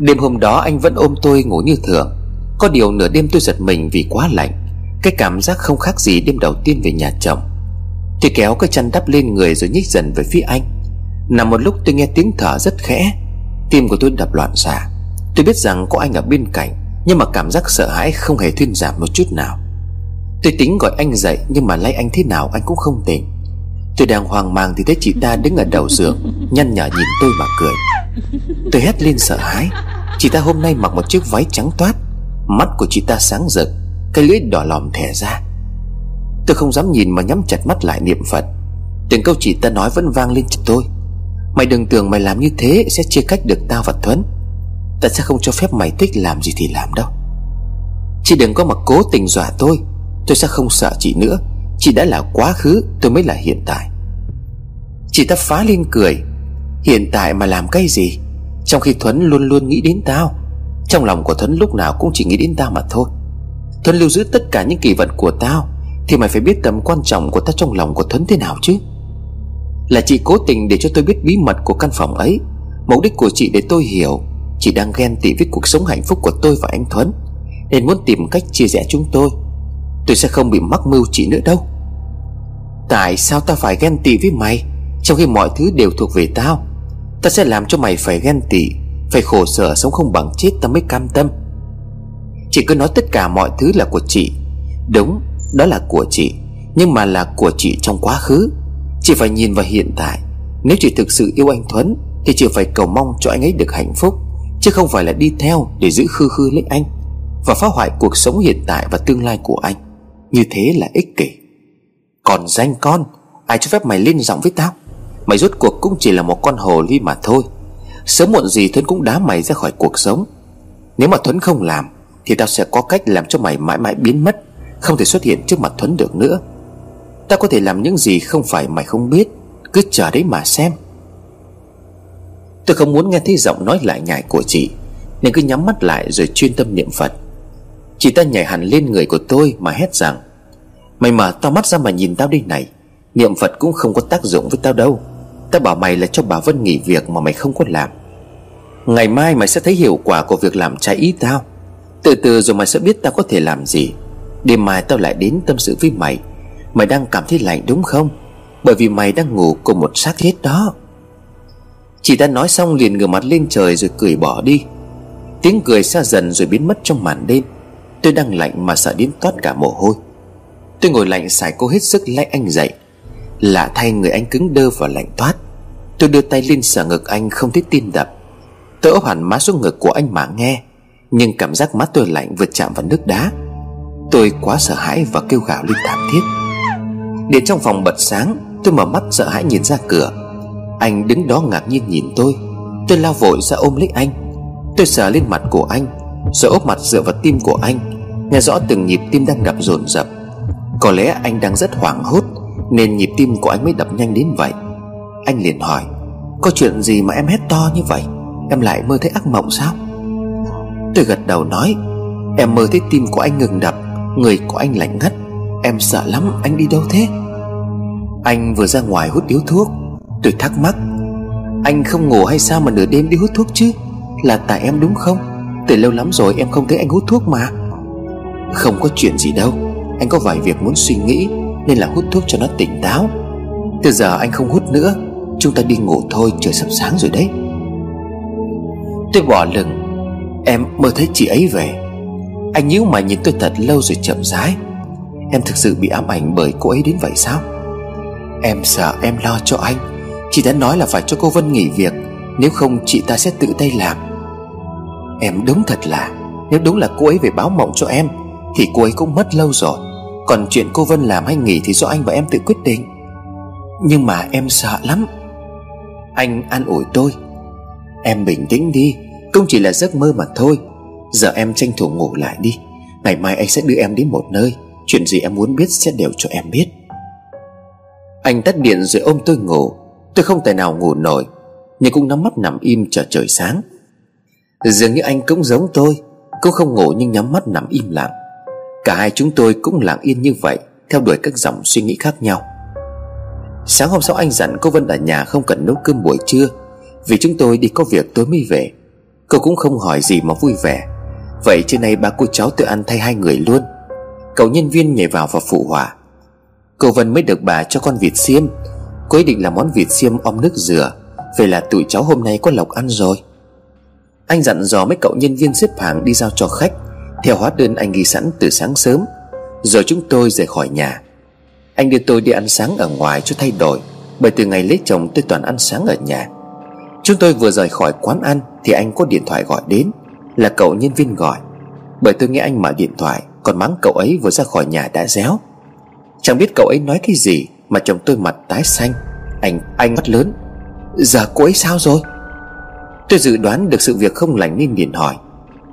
Đêm hôm đó anh vẫn ôm tôi ngủ như thường. Có điều nửa đêm tôi giật mình vì quá lạnh. Cái cảm giác không khác gì đêm đầu tiên về nhà chồng. Tôi kéo cái chăn đắp lên người rồi nhích dần về phía anh. Nằm một lúc tôi nghe tiếng thở rất khẽ. Tim của tôi đập loạn xạ. Tôi biết rằng có anh ở bên cạnh, Nhưng mà cảm giác sợ hãi không hề thuyên giảm một chút nào. Tôi tính gọi anh dậy, Nhưng mà lấy anh thế nào anh cũng không tỉnh. Tôi đang hoang mang thì thấy chị ta đứng ở đầu giường, Nhăn nhở nhìn tôi mà cười. Tôi hét lên sợ hãi. Chị ta hôm nay mặc một chiếc váy trắng toát. Mắt của chị ta sáng rực, Cái lưỡi đỏ lòm thẻ ra. Tôi không dám nhìn mà nhắm chặt mắt lại niệm Phật. Từng câu chị ta nói vẫn vang lên trong tôi. Mày đừng tưởng mày làm như thế Sẽ chia cách được tao và Thuấn. Ta sẽ không cho phép mày thích làm gì thì làm đâu. Chị đừng có mà cố tình dọa tôi. Tôi sẽ không sợ chị nữa. Chị đã là quá khứ, Tôi mới là hiện tại. Chị ta phá lên cười. Hiện tại mà làm cái gì? Trong khi Thuấn luôn luôn nghĩ đến tao, Trong lòng của Thuấn lúc nào cũng chỉ nghĩ đến tao mà thôi. Thuấn lưu giữ tất cả những kỳ vật của tao, Thì mày phải biết tầm quan trọng của tao trong lòng của Thuấn thế nào chứ. Là chị cố tình để cho tôi biết bí mật của căn phòng ấy, Mục đích của chị để tôi hiểu, Chị đang ghen tị với cuộc sống hạnh phúc của tôi và anh Thuấn, Nên muốn tìm cách chia rẽ chúng tôi. Tôi sẽ không bị mắc mưu chị nữa đâu. Tại sao tao phải ghen tị với mày, Trong khi mọi thứ đều thuộc về tao? Ta sẽ làm cho mày phải ghen tị, Phải khổ sở sống không bằng chết ta mới cam tâm. Chị cứ nói tất cả mọi thứ là của chị. Đúng, đó là của chị, Nhưng mà là của chị trong quá khứ. Chị phải nhìn vào hiện tại. Nếu chị thực sự yêu anh Thuấn, Thì chị phải cầu mong cho anh ấy được hạnh phúc, Chứ không phải là đi theo để giữ khư khư lấy anh Và phá hoại cuộc sống hiện tại và tương lai của anh. Như thế là ích kỷ. Còn danh con, Ai cho phép mày lên giọng với tao? Mày rốt cuộc cũng chỉ là một con hồ ly mà thôi. Sớm muộn gì Thuấn cũng đá mày ra khỏi cuộc sống. Nếu mà Thuấn không làm, Thì tao sẽ có cách làm cho mày mãi mãi biến mất, Không thể xuất hiện trước mặt Thuấn được nữa. Tao có thể làm những gì không phải mày không biết, Cứ chờ đấy mà xem. Tôi không muốn nghe thấy giọng nói lại nhải của chị, Nên cứ nhắm mắt lại rồi chuyên tâm niệm Phật. Chị ta nhảy hẳn lên người của tôi mà hét rằng, Mày mở tao mắt ra mà nhìn tao đi này, Niệm Phật cũng không có tác dụng với tao đâu. Tao bảo mày là cho bà Vân nghỉ việc mà mày không có làm. Ngày mai mày sẽ thấy hiệu quả của việc làm trái ý tao. Từ từ rồi mày sẽ biết tao có thể làm gì. Đêm mai tao lại đến tâm sự với mày. Mày đang cảm thấy lạnh đúng không? Bởi vì mày đang ngủ cùng một xác chết đó. Chị ta nói xong liền ngửa mặt lên trời rồi cười bỏ đi. Tiếng cười xa dần rồi biến mất trong màn đêm. Tôi đang lạnh mà sợ đến toát cả mồ hôi. Tôi ngồi lạnh xài cô hết sức lấy anh dậy. Lạ thay người anh cứng đơ và lạnh toát. Tôi đưa tay lên sờ ngực anh không thấy tim đập. Tôi ốp hẳn má xuống ngực của anh mà nghe, Nhưng cảm giác má tôi lạnh vượt chạm vào nước đá. Tôi quá sợ hãi và kêu gào lên thảm thiết. Điện trong phòng bật sáng, Tôi mở mắt sợ hãi nhìn ra cửa. Anh đứng đó ngạc nhiên nhìn tôi. Tôi lao vội ra ôm lấy anh. Tôi sờ lên mặt của anh, Rồi ốp mặt dựa vào tim của anh. Nghe rõ từng nhịp tim đang đập dồn dập. Có lẽ anh đang rất hoảng hốt. Nên nhịp tim của anh mới đập nhanh đến vậy. Anh liền hỏi, Có chuyện gì mà em hét to như vậy? Em lại mơ thấy ác mộng sao? Tôi gật đầu nói, Em mơ thấy tim của anh ngừng đập, Người của anh lạnh ngắt Em sợ lắm anh đi đâu thế? Anh vừa ra ngoài hút điếu thuốc, Tôi thắc mắc, Anh không ngủ hay sao mà nửa đêm đi hút thuốc chứ? Là tại em đúng không? Từ lâu lắm rồi em không thấy anh hút thuốc mà. Không có chuyện gì đâu. Anh có vài việc muốn suy nghĩ. Nên là hút thuốc cho nó tỉnh táo. Từ giờ anh không hút nữa, Chúng ta đi ngủ thôi, trời sắp sáng rồi đấy. Tôi bỏ lừng Em mơ thấy chị ấy về. Anh nhíu mày nhìn tôi thật lâu rồi chậm rãi. Em thực sự bị ám ảnh bởi cô ấy đến vậy sao? Em sợ em lo cho anh. Chị đã nói là phải cho cô Vân nghỉ việc, Nếu không chị ta sẽ tự tay làm Em đúng thật là, Nếu đúng là cô ấy về báo mộng cho em, Thì cô ấy cũng mất lâu rồi. Còn chuyện cô Vân làm hay nghỉ Thì do anh và em tự quyết định. Nhưng mà em sợ lắm. Anh an ủi tôi. Em bình tĩnh đi Cũng chỉ là giấc mơ mà thôi. Giờ em tranh thủ ngủ lại đi. Ngày mai anh sẽ đưa em đến một nơi. Chuyện gì em muốn biết sẽ đều cho em biết. Anh tắt điện rồi ôm tôi ngủ. Tôi không thể nào ngủ nổi, Nhưng cũng nhắm mắt nằm im chờ trời sáng. Dường như anh cũng giống tôi, Cũng không ngủ nhưng nhắm mắt nằm im lặng. Cả hai chúng tôi cũng lặng yên như vậy, Theo đuổi các dòng suy nghĩ khác nhau. Sáng hôm sau anh dặn cô Vân ở nhà không cần nấu cơm buổi trưa, Vì chúng tôi đi có việc tối mới về. Cô cũng không hỏi gì mà vui vẻ. Vậy trưa nay ba cô cháu tự ăn thay hai người luôn. Cậu nhân viên nhảy vào và phụ hỏa Cô Vân mới được bà cho con vịt xiêm. Cô ấy định làm món vịt xiêm om nước dừa, Vậy là tụi cháu hôm nay có lộc ăn rồi. Anh dặn dò mấy cậu nhân viên xếp hàng đi giao cho khách. Theo hóa đơn anh ghi sẵn từ sáng sớm Rồi chúng tôi rời khỏi nhà. Anh đưa tôi đi ăn sáng ở ngoài cho thay đổi Bởi từ ngày lấy chồng tôi toàn ăn sáng ở nhà. Chúng tôi vừa rời khỏi quán ăn Thì anh có điện thoại gọi đến Là cậu nhân viên gọi. Bởi tôi nghe anh mở điện thoại Còn mắng cậu ấy vừa ra khỏi nhà đã réo. Chẳng biết cậu ấy nói cái gì Mà chồng tôi mặt tái xanh Anh, anh mắt lớn. Giờ cô ấy sao rồi? Tôi dự đoán được sự việc không lành nên liền hỏi.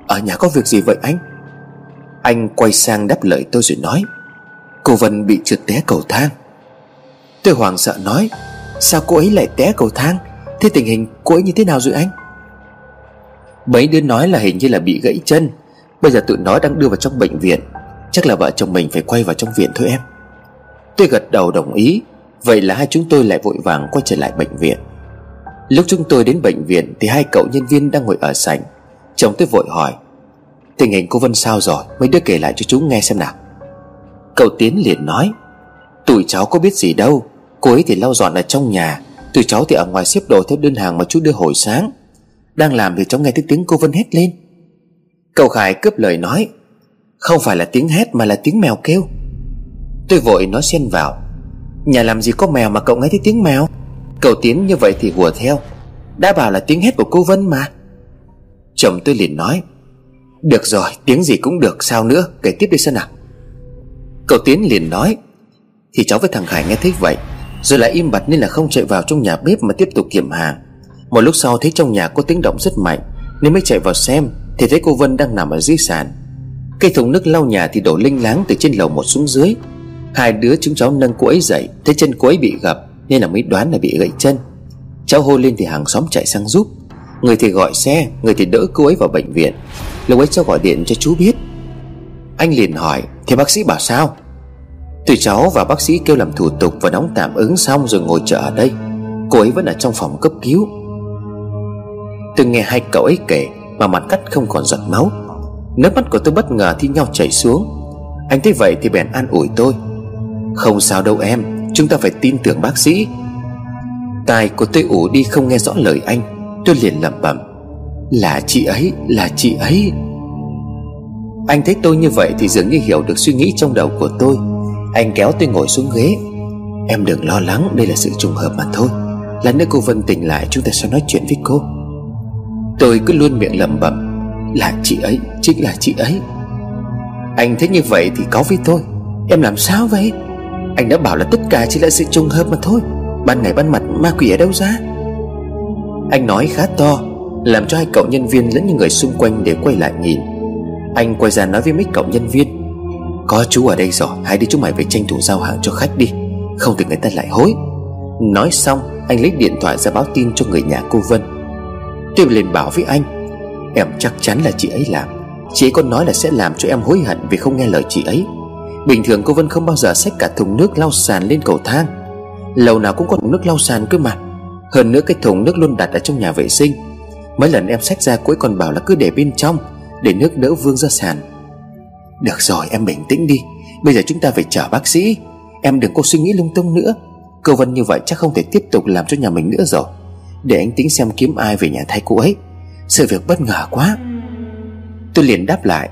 Ở nhà có việc gì vậy anh? Anh quay sang đáp lời tôi rồi nói, Cô Vân bị trượt té cầu thang. Tôi hoảng sợ nói, Sao cô ấy lại té cầu thang? Thế tình hình cô ấy như thế nào rồi anh? Mấy đứa nói là hình như là bị gãy chân. Bây giờ tụi nó đang đưa vào trong bệnh viện. Chắc là vợ chồng mình phải quay vào trong viện thôi em. Tôi gật đầu đồng ý. Vậy là hai chúng tôi lại vội vàng quay trở lại bệnh viện. Lúc chúng tôi đến bệnh viện Thì hai cậu nhân viên đang ngồi ở sảnh. Chồng tôi vội hỏi Tình hình cô Vân sao rồi? Mấy đứa kể lại cho chú nghe xem nào. Cậu Tiến liền nói, Tụi cháu có biết gì đâu. Cô ấy thì lau dọn ở trong nhà. Tụi cháu thì ở ngoài xếp đồ theo đơn hàng mà chú đưa hồi sáng. Đang làm thì cháu nghe thấy tiếng cô Vân hét lên. Cậu Khải cướp lời nói, Không phải là tiếng hét mà là tiếng mèo kêu. Tôi vội nói xen vào, Nhà làm gì có mèo mà cậu nghe thấy tiếng mèo? Cậu Tiến như vậy thì hùa theo, Đã bảo là tiếng hét của cô Vân mà. Chồng tôi liền nói được rồi, tiếng gì cũng được, sao nữa? Kể tiếp đi xem nào Cậu Tiến liền nói. Thì cháu với thằng Khải nghe thấy vậy, Rồi lại im bặt nên là không chạy vào trong nhà bếp Mà tiếp tục kiểm hàng Một lúc sau thấy trong nhà có tiếng động rất mạnh, Nên mới chạy vào xem, Thì thấy cô Vân đang nằm ở dưới sàn. Cây thùng nước lau nhà thì đổ linh láng từ trên lầu một xuống dưới. Hai đứa chúng cháu nâng cô ấy dậy, Thấy chân cô ấy bị gập, Nên là mới đoán là bị gãy chân. Cháu hô lên thì hàng xóm chạy sang giúp. Người thì gọi xe, Người thì đỡ cô ấy vào bệnh viện. Lúc ấy cháu gọi điện cho chú biết. Anh liền hỏi Thì bác sĩ bảo sao? Tụi cháu và bác sĩ kêu làm thủ tục Và đóng tạm ứng xong rồi ngồi chờ ở đây. Cô ấy vẫn ở trong phòng cấp cứu. Tôi nghe hai cậu ấy kể Mà mặt cắt không còn giọt máu. Nước mắt của tôi bất ngờ thi nhau chảy xuống. Anh thấy vậy thì bèn an ủi tôi. Không sao đâu em, Chúng ta phải tin tưởng bác sĩ. Tai của tôi ủ đi không nghe rõ lời anh. Tôi liền lẩm bẩm. Là chị ấy, là chị ấy. Anh thấy tôi như vậy thì dường như hiểu được suy nghĩ trong đầu của tôi. Anh kéo tôi ngồi xuống ghế. Em đừng lo lắng đây là sự trùng hợp mà thôi. Lần nữa cô Vân tỉnh lại chúng ta sẽ nói chuyện với cô. Tôi cứ luôn miệng lẩm bẩm Là chị ấy, chính là chị ấy. Anh thấy như vậy thì có với tôi. Em làm sao vậy? Anh đã bảo là tất cả chỉ là sự trùng hợp mà thôi. Ban ngày ban mặt ma quỷ ở đâu ra? Anh nói khá to làm cho hai cậu nhân viên lẫn những người xung quanh để quay lại nhìn. Anh quay ra nói với mấy cậu nhân viên, Có chú ở đây rồi, hãy đi chúng mày về tranh thủ giao hàng cho khách đi, Không thì người ta lại hối. Nói xong, anh lấy điện thoại ra báo tin cho người nhà cô Vân. Tôi liền bảo với anh, Em chắc chắn là chị ấy làm, Chị ấy còn nói là sẽ làm cho em hối hận Vì không nghe lời chị ấy. Bình thường cô Vân không bao giờ xách cả thùng nước lau sàn lên cầu thang Lầu nào cũng có thùng nước lau sàn cơ mà. Hơn nữa cái thùng nước luôn đặt ở trong nhà vệ sinh Mấy lần em xách ra cuối còn bảo là cứ để bên trong, Để nước đỡ vương ra sàn. Được rồi, em bình tĩnh đi. Bây giờ chúng ta phải chờ bác sĩ. Em đừng có suy nghĩ lung tung nữa. Cô Vân như vậy chắc không thể tiếp tục làm cho nhà mình nữa rồi. Để anh tính xem kiếm ai về nhà thay cô ấy. Sự việc bất ngờ quá. Tôi liền đáp lại,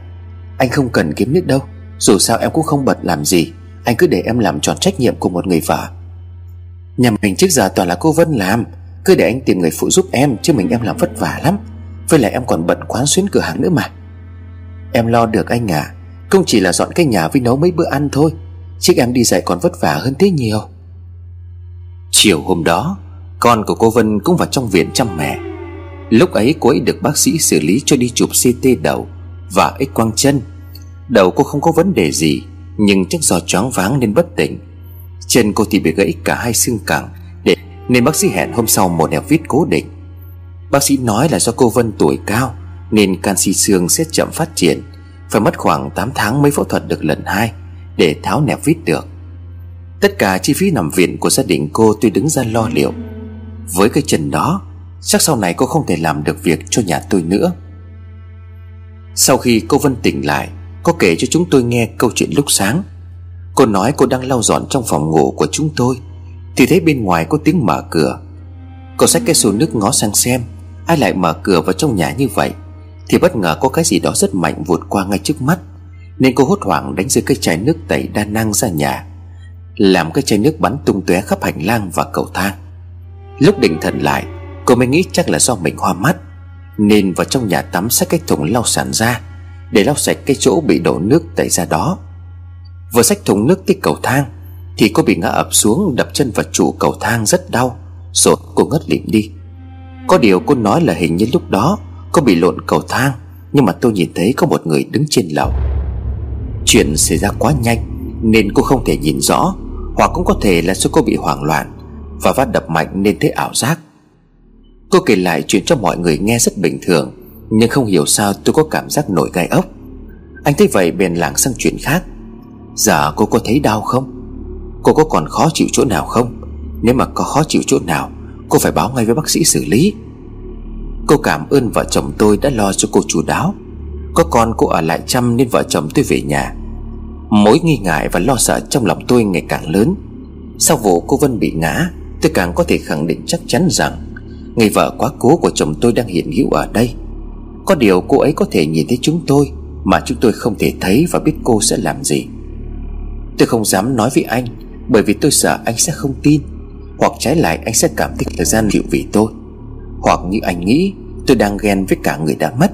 Anh không cần kiếm nước đâu. Dù sao em cũng không bật làm gì. Anh cứ để em làm tròn trách nhiệm của một người vợ. Nhà mình trước giờ toàn là cô Vân làm. Cứ để anh tìm người phụ giúp em, Chứ mình em làm vất vả lắm. Với lại em còn bận quán xuyến cửa hàng nữa mà. Em lo được anh à Không chỉ là dọn cái nhà với nấu mấy bữa ăn thôi Chứ em đi dạy còn vất vả hơn thế nhiều. Chiều hôm đó, Con của cô Vân cũng vào trong viện chăm mẹ. Lúc ấy cô ấy được bác sĩ xử lý cho đi chụp CT đầu Và x quang chân. Đầu cô không có vấn đề gì, Nhưng chắc do choáng váng nên bất tỉnh. Chân cô thì bị gãy cả hai xương cẳng. Nên bác sĩ hẹn hôm sau một nẹp vít cố định. Bác sĩ nói là do cô Vân tuổi cao, Nên canxi xương sẽ chậm phát triển, Phải mất khoảng 8 tháng mới phẫu thuật được lần hai, Để tháo nẹp vít được. Tất cả chi phí nằm viện của gia đình cô tôi đứng ra lo liệu. Với cái chân đó, Chắc sau này cô không thể làm được việc cho nhà tôi nữa. Sau khi cô Vân tỉnh lại, Cô kể cho chúng tôi nghe câu chuyện lúc sáng. Cô nói cô đang lau dọn trong phòng ngủ của chúng tôi. Thì thấy bên ngoài có tiếng mở cửa. Cô xách cái xô nước ngó sang xem, Ai lại mở cửa vào trong nhà như vậy. Thì bất ngờ có cái gì đó rất mạnh vụt qua ngay trước mắt, Nên cô hốt hoảng đánh rơi cái chai nước tẩy đa năng ra nhà, Làm cái chai nước bắn tung tóe khắp hành lang và cầu thang. Lúc định thần lại, Cô mới nghĩ chắc là do mình hoa mắt, Nên vào trong nhà tắm xách cái thùng lau sàn ra, Để lau sạch cái chỗ bị đổ nước tẩy ra đó. Vừa xách thùng nước tới cầu thang thì cô bị ngã ập xuống, đập chân vào trụ cầu thang rất đau, Rồi cô ngất lịm đi. Có điều cô nói là hình như lúc đó Cô bị lộn cầu thang, Nhưng mà tôi nhìn thấy có một người đứng trên lầu. Chuyện xảy ra quá nhanh Nên cô không thể nhìn rõ, Hoặc cũng có thể là do cô bị hoảng loạn Và vắt đập mạnh nên thấy ảo giác. Cô kể lại chuyện cho mọi người nghe rất bình thường, Nhưng không hiểu sao tôi có cảm giác nổi gai ốc. Anh thấy vậy bèn lảng sang chuyện khác. Giờ cô có thấy đau không? Cô có còn khó chịu chỗ nào không? Nếu mà có khó chịu chỗ nào, Cô phải báo ngay với bác sĩ xử lý. Cô cảm ơn vợ chồng tôi đã lo cho cô chú đáo. Có con cô ở lại chăm nên vợ chồng tôi về nhà. Mối nghi ngại và lo sợ trong lòng tôi ngày càng lớn. Sau vụ cô Vân bị ngã, Tôi càng có thể khẳng định chắc chắn rằng Người vợ quá cố của chồng tôi đang hiện hữu ở đây. Có điều cô ấy có thể nhìn thấy chúng tôi Mà chúng tôi không thể thấy và biết cô sẽ làm gì. Tôi không dám nói với anh bởi vì tôi sợ anh sẽ không tin, Hoặc trái lại anh sẽ cảm thấy là gian dịu vì tôi. Hoặc như anh nghĩ, Tôi đang ghen với cả người đã mất.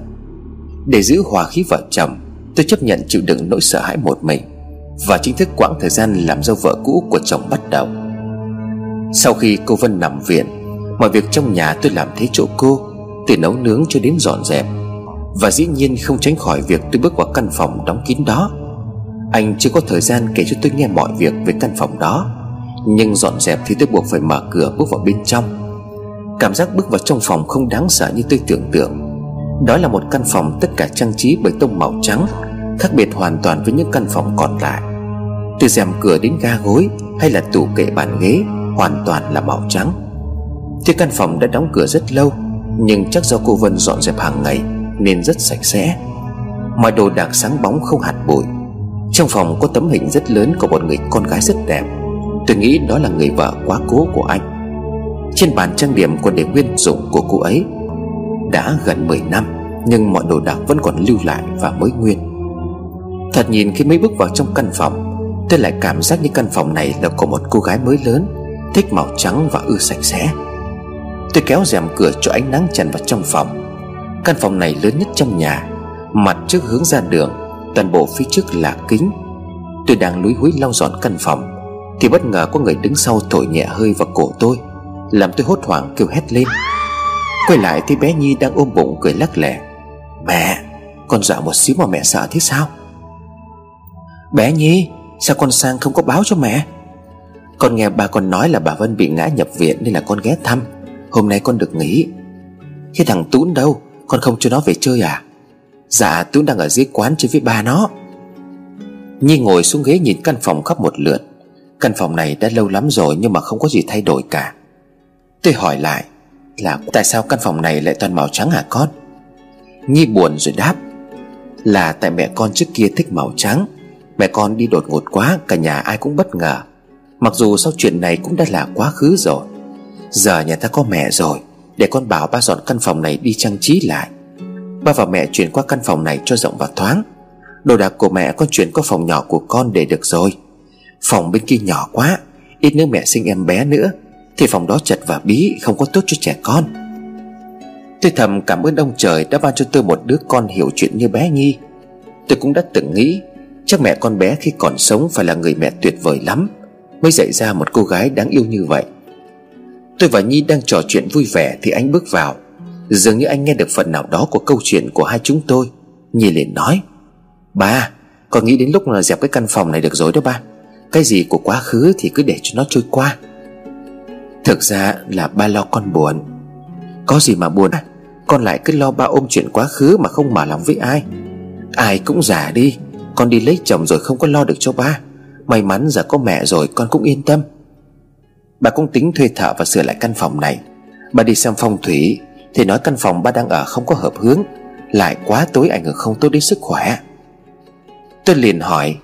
Để giữ hòa khí vợ chồng, Tôi chấp nhận chịu đựng nỗi sợ hãi một mình, Và chính thức quãng thời gian làm dâu vợ cũ của chồng bắt đầu. Sau khi cô Vân nằm viện, Mọi việc trong nhà tôi làm thế chỗ cô, Từ nấu nướng cho đến dọn dẹp. Và dĩ nhiên không tránh khỏi việc tôi bước vào căn phòng đóng kín đó. Anh chưa có thời gian kể cho tôi nghe mọi việc về căn phòng đó, Nhưng dọn dẹp thì tôi buộc phải mở cửa bước vào bên trong. Cảm giác bước vào trong phòng không đáng sợ như tôi tưởng tượng. Đó là một căn phòng tất cả trang trí bởi tông màu trắng, Khác biệt hoàn toàn với những căn phòng còn lại. Từ rèm cửa đến ga gối Hay là tủ kệ bàn ghế, Hoàn toàn là màu trắng. Thì căn phòng đã đóng cửa rất lâu, Nhưng chắc do cô Vân dọn dẹp hàng ngày Nên rất sạch sẽ. Mọi đồ đạc sáng bóng không hạt bụi. Trong phòng có tấm hình rất lớn của một người con gái rất đẹp. Tôi nghĩ đó là người vợ quá cố của anh. Trên bàn trang điểm còn để nguyên dụng của cô ấy Đã gần 10 năm, Nhưng mọi đồ đạc vẫn còn lưu lại và mới nguyên. Thật nhìn khi mới bước vào trong căn phòng, Tôi lại cảm giác như căn phòng này là của một cô gái mới lớn, Thích màu trắng và ưa sạch sẽ. Tôi kéo rèm cửa cho ánh nắng tràn vào trong phòng. Căn phòng này lớn nhất trong nhà, Mặt trước hướng ra đường Toàn bộ phía trước là kính. Tôi đang lúi húi lau dọn căn phòng, Thì bất ngờ có người đứng sau thổi nhẹ hơi vào cổ tôi, Làm tôi hốt hoảng kêu hét lên. Quay lại thấy bé Nhi đang ôm bụng cười lắc lẻ Mẹ, Con dạo một xíu mà mẹ sợ thế sao? Bé Nhi, Sao con sang không có báo cho mẹ? Con nghe bà con nói là bà Vân bị ngã nhập viện Nên là con ghé thăm. Hôm nay con được nghỉ. Thế thằng Tún đâu? Con không cho nó về chơi à? Dạ Tún đang ở dưới quán chơi với ba nó. Nhi ngồi xuống ghế nhìn căn phòng khắp một lượt Căn phòng này đã lâu lắm rồi Nhưng mà không có gì thay đổi cả. Tôi hỏi lại Là tại sao căn phòng này lại toàn màu trắng hả con? Nhi buồn rồi đáp Là tại mẹ con trước kia thích màu trắng. Mẹ con đi đột ngột quá, Cả nhà ai cũng bất ngờ. Mặc dù sau chuyện này cũng đã là quá khứ rồi. Giờ nhà ta có mẹ rồi, Để con bảo ba dọn căn phòng này đi trang trí lại. Ba và mẹ chuyển qua căn phòng này cho rộng và thoáng. Đồ đạc của mẹ con chuyển qua phòng nhỏ của con để được rồi. Phòng bên kia nhỏ quá, Ít nữa mẹ sinh em bé nữa, Thì phòng đó chật và bí, Không có tốt cho trẻ con. Tôi thầm cảm ơn ông trời đã ban cho tôi một đứa con hiểu chuyện như bé Nhi. Tôi cũng đã từng nghĩ, Chắc mẹ con bé khi còn sống phải là người mẹ tuyệt vời lắm, Mới dạy ra một cô gái đáng yêu như vậy. Tôi và Nhi đang trò chuyện vui vẻ Thì anh bước vào. Dường như anh nghe được phần nào đó của câu chuyện của hai chúng tôi. Nhi liền nói, Ba Con nghĩ đến lúc là dẹp cái căn phòng này được rồi đó ba? Cái gì của quá khứ thì cứ để cho nó trôi qua. Thực ra là ba lo con buồn. Có gì mà buồn? À Con lại cứ lo ba ôm chuyện quá khứ mà không mở lòng với ai. Ai cũng già đi, Con đi lấy chồng rồi không có lo được cho ba. May mắn giờ có mẹ rồi, con cũng yên tâm. Bà cũng tính thuê thợ và sửa lại căn phòng này. Bà đi xem phong thủy thì nói căn phòng ba đang ở không có hợp hướng, Lại quá tối ảnh hưởng không tốt đến sức khỏe. Tôi liền hỏi,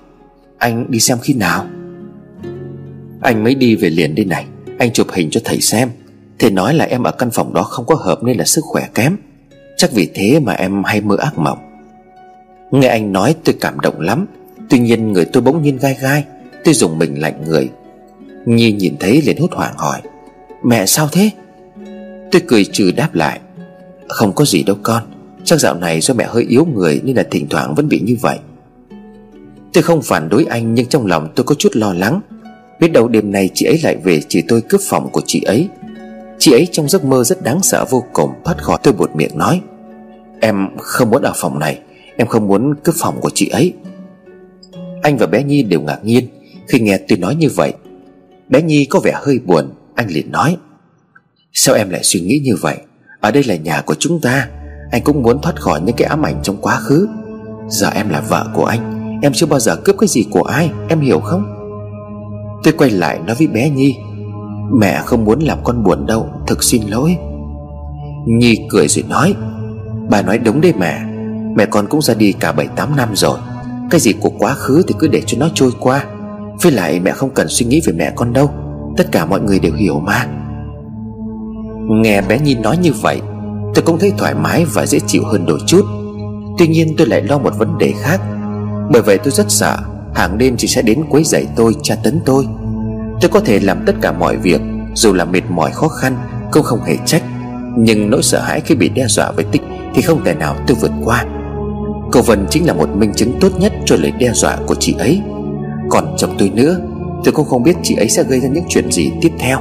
Anh đi xem khi nào? Anh mới đi về liền đây này, Anh chụp hình cho thầy xem. Thầy nói là em ở căn phòng đó không có hợp Nên là sức khỏe kém. Chắc vì thế mà em hay mơ ác mộng. Nghe anh nói tôi cảm động lắm. Tuy nhiên người tôi bỗng nhiên gai gai, Tôi dùng mình lạnh người. Nhi nhìn thấy liền hốt hoảng hỏi, Mẹ sao thế? Tôi cười trừ đáp lại. Không có gì đâu con. Chắc dạo này do mẹ hơi yếu người Nên là thỉnh thoảng vẫn bị như vậy. Tôi không phản đối anh Nhưng trong lòng tôi có chút lo lắng. Biết đâu đêm nay chị ấy lại về Chỉ tôi cướp phòng của chị ấy. Chị ấy trong giấc mơ rất đáng sợ vô cùng, Thoát khỏi. Tôi buột miệng nói, Em không muốn ở phòng này. Em không muốn cướp phòng của chị ấy. Anh và bé Nhi đều ngạc nhiên Khi nghe tôi nói như vậy. Bé Nhi có vẻ hơi buồn. Anh liền nói Sao em lại suy nghĩ như vậy? Ở đây là nhà của chúng ta. Anh cũng muốn thoát khỏi những cái ám ảnh trong quá khứ. Giờ em là vợ của anh. Em chưa bao giờ cướp cái gì của ai. Em hiểu không? Tôi quay lại nói với bé Nhi. Mẹ không muốn làm con buồn đâu. Thực xin lỗi. Nhi cười rồi nói. Bà nói đúng đấy mẹ. Mẹ con cũng ra đi cả 7-8 năm rồi. Cái gì của quá khứ thì cứ để cho nó trôi qua. Với lại mẹ không cần suy nghĩ về mẹ con đâu. Tất cả mọi người đều hiểu mà. Nghe bé Nhi nói như vậy, Tôi cũng thấy thoải mái và dễ chịu hơn đôi chút. Tuy nhiên tôi lại lo một vấn đề khác. Bởi vậy tôi rất sợ Hàng đêm chị sẽ đến quấy rầy tôi, tra tấn tôi. Tôi có thể làm tất cả mọi việc, Dù là mệt mỏi khó khăn, Cũng không hề trách. Nhưng nỗi sợ hãi khi bị đe dọa với tích Thì không thể nào tôi vượt qua. Cô Vân chính là một minh chứng tốt nhất Cho lời đe dọa của chị ấy. Còn chồng tôi nữa, Tôi cũng không biết chị ấy sẽ gây ra những chuyện gì tiếp theo.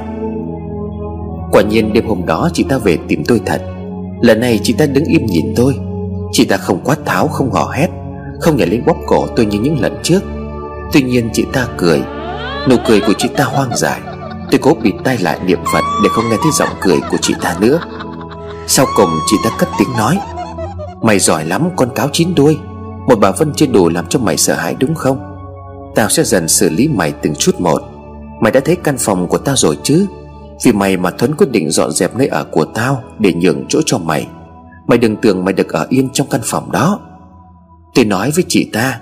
Quả nhiên đêm hôm đó chị ta về tìm tôi thật. Lần này chị ta đứng im nhìn tôi. Chị ta không quát tháo, không hò hét, Không nhảy lên bóp cổ tôi như những lần trước. Tuy nhiên chị ta cười. Nụ cười của chị ta hoang dại. Tôi cố bịt tay lại niệm Phật Để không nghe thấy giọng cười của chị ta nữa. Sau cùng chị ta cất tiếng nói. Mày giỏi lắm, con cáo chín đuôi. Một bà Vân chưa đủ làm cho mày sợ hãi đúng không? Tao sẽ dần xử lý mày từng chút một. Mày đã thấy căn phòng của tao rồi chứ? Vì mày mà Thuấn quyết định dọn dẹp nơi ở của tao Để nhường chỗ cho mày. Mày đừng tưởng mày được ở yên trong căn phòng đó. Tôi nói với chị ta,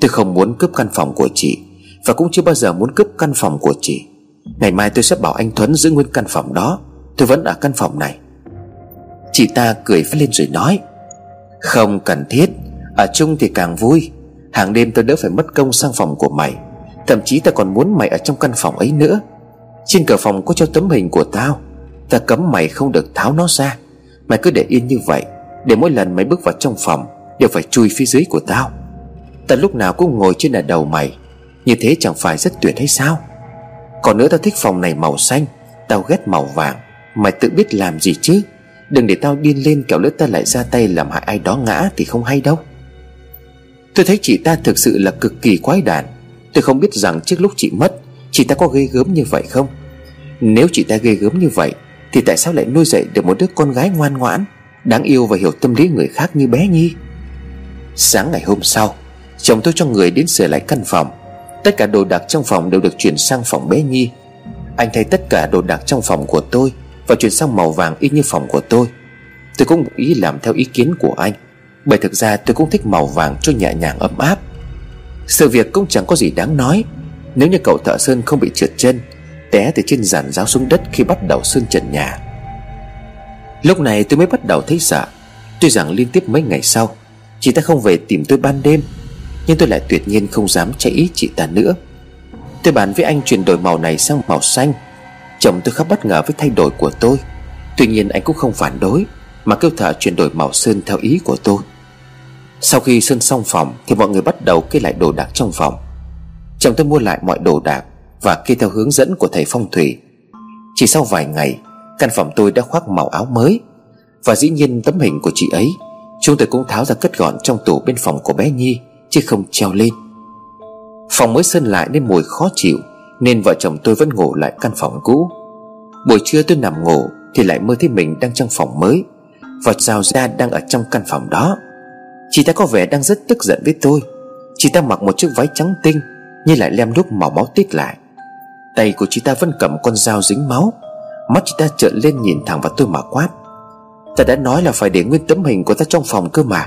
Tôi không muốn cướp căn phòng của chị Và cũng chưa bao giờ muốn cướp căn phòng của chị. Ngày mai tôi sẽ bảo anh Thuấn giữ nguyên căn phòng đó, Tôi vẫn ở căn phòng này. Chị ta cười phát lên rồi nói, Không cần thiết, Ở chung thì càng vui. Hàng đêm tôi đỡ phải mất công sang phòng của mày, Thậm chí ta còn muốn mày ở trong căn phòng ấy nữa. Trên cửa phòng có cho tấm hình của tao. Ta cấm mày không được tháo nó ra. Mày cứ để yên như vậy, Để mỗi lần mày bước vào trong phòng, Đều phải chui phía dưới của tao. Ta lúc nào cũng ngồi trên là đầu mày. Như thế chẳng phải rất tuyệt hay sao? Còn nữa tao thích phòng này màu xanh, Tao ghét màu vàng. Mày tự biết làm gì chứ? Đừng để tao điên lên kẻo lỡ ta lại ra tay làm hại ai đó ngã thì không hay đâu. Tôi thấy chị ta thực sự là cực kỳ quái đản. Tôi không biết rằng trước lúc chị mất Chị ta có ghê gớm như vậy không? Nếu chị ta ghê gớm như vậy, Thì tại sao lại nuôi dạy được một đứa con gái ngoan ngoãn, Đáng yêu và hiểu tâm lý người khác như bé Nhi? Sáng ngày hôm sau, Chồng tôi cho người đến sửa lại căn phòng. Tất cả đồ đạc trong phòng đều được chuyển sang phòng bé Nhi. Anh thay tất cả đồ đạc trong phòng của tôi Và chuyển sang màu vàng y như phòng của tôi. Tôi cũng ý làm theo ý kiến của anh, Bởi thực ra tôi cũng thích màu vàng cho nhẹ nhàng ấm áp. Sự việc cũng chẳng có gì đáng nói. Nếu như cậu thợ sơn không bị trượt chân, Té từ trên giàn giáo xuống đất khi bắt đầu sơn trần nhà. Lúc này tôi mới bắt đầu thấy sợ. Tuy rằng liên tiếp mấy ngày sau, Chị ta không về tìm tôi ban đêm, Nhưng tôi lại tuyệt nhiên không dám chạy ý chị ta nữa. Tôi bàn với anh chuyển đổi màu này sang màu xanh. Chồng tôi khá bất ngờ với thay đổi của tôi. Tuy nhiên anh cũng không phản đối, Mà kêu thợ chuyển đổi màu sơn theo ý của tôi. Sau khi sơn xong phòng Thì mọi người bắt đầu kê lại đồ đạc trong phòng. Chồng tôi mua lại mọi đồ đạc Và kê theo hướng dẫn của thầy phong thủy. Chỉ sau vài ngày, Căn phòng tôi đã khoác màu áo mới. Và dĩ nhiên tấm hình của chị ấy, Chúng tôi cũng tháo ra cất gọn trong tủ bên phòng của bé Nhi, Chứ không treo lên. Phòng mới sơn lại nên mùi khó chịu, Nên vợ chồng tôi vẫn ngủ lại căn phòng cũ. Buổi trưa tôi nằm ngủ Thì lại mơ thấy mình đang trong phòng mới, Và rào ra đang ở trong căn phòng đó. Chị ta có vẻ đang rất tức giận với tôi. Chị ta mặc một chiếc váy trắng tinh như lại lem đúc màu máu tít lại. Tay của chị ta vẫn cầm con dao dính máu. Mắt chị ta trợn lên nhìn thẳng vào tôi mà quát. Ta đã nói là phải để nguyên tấm hình của ta trong phòng cơ mà.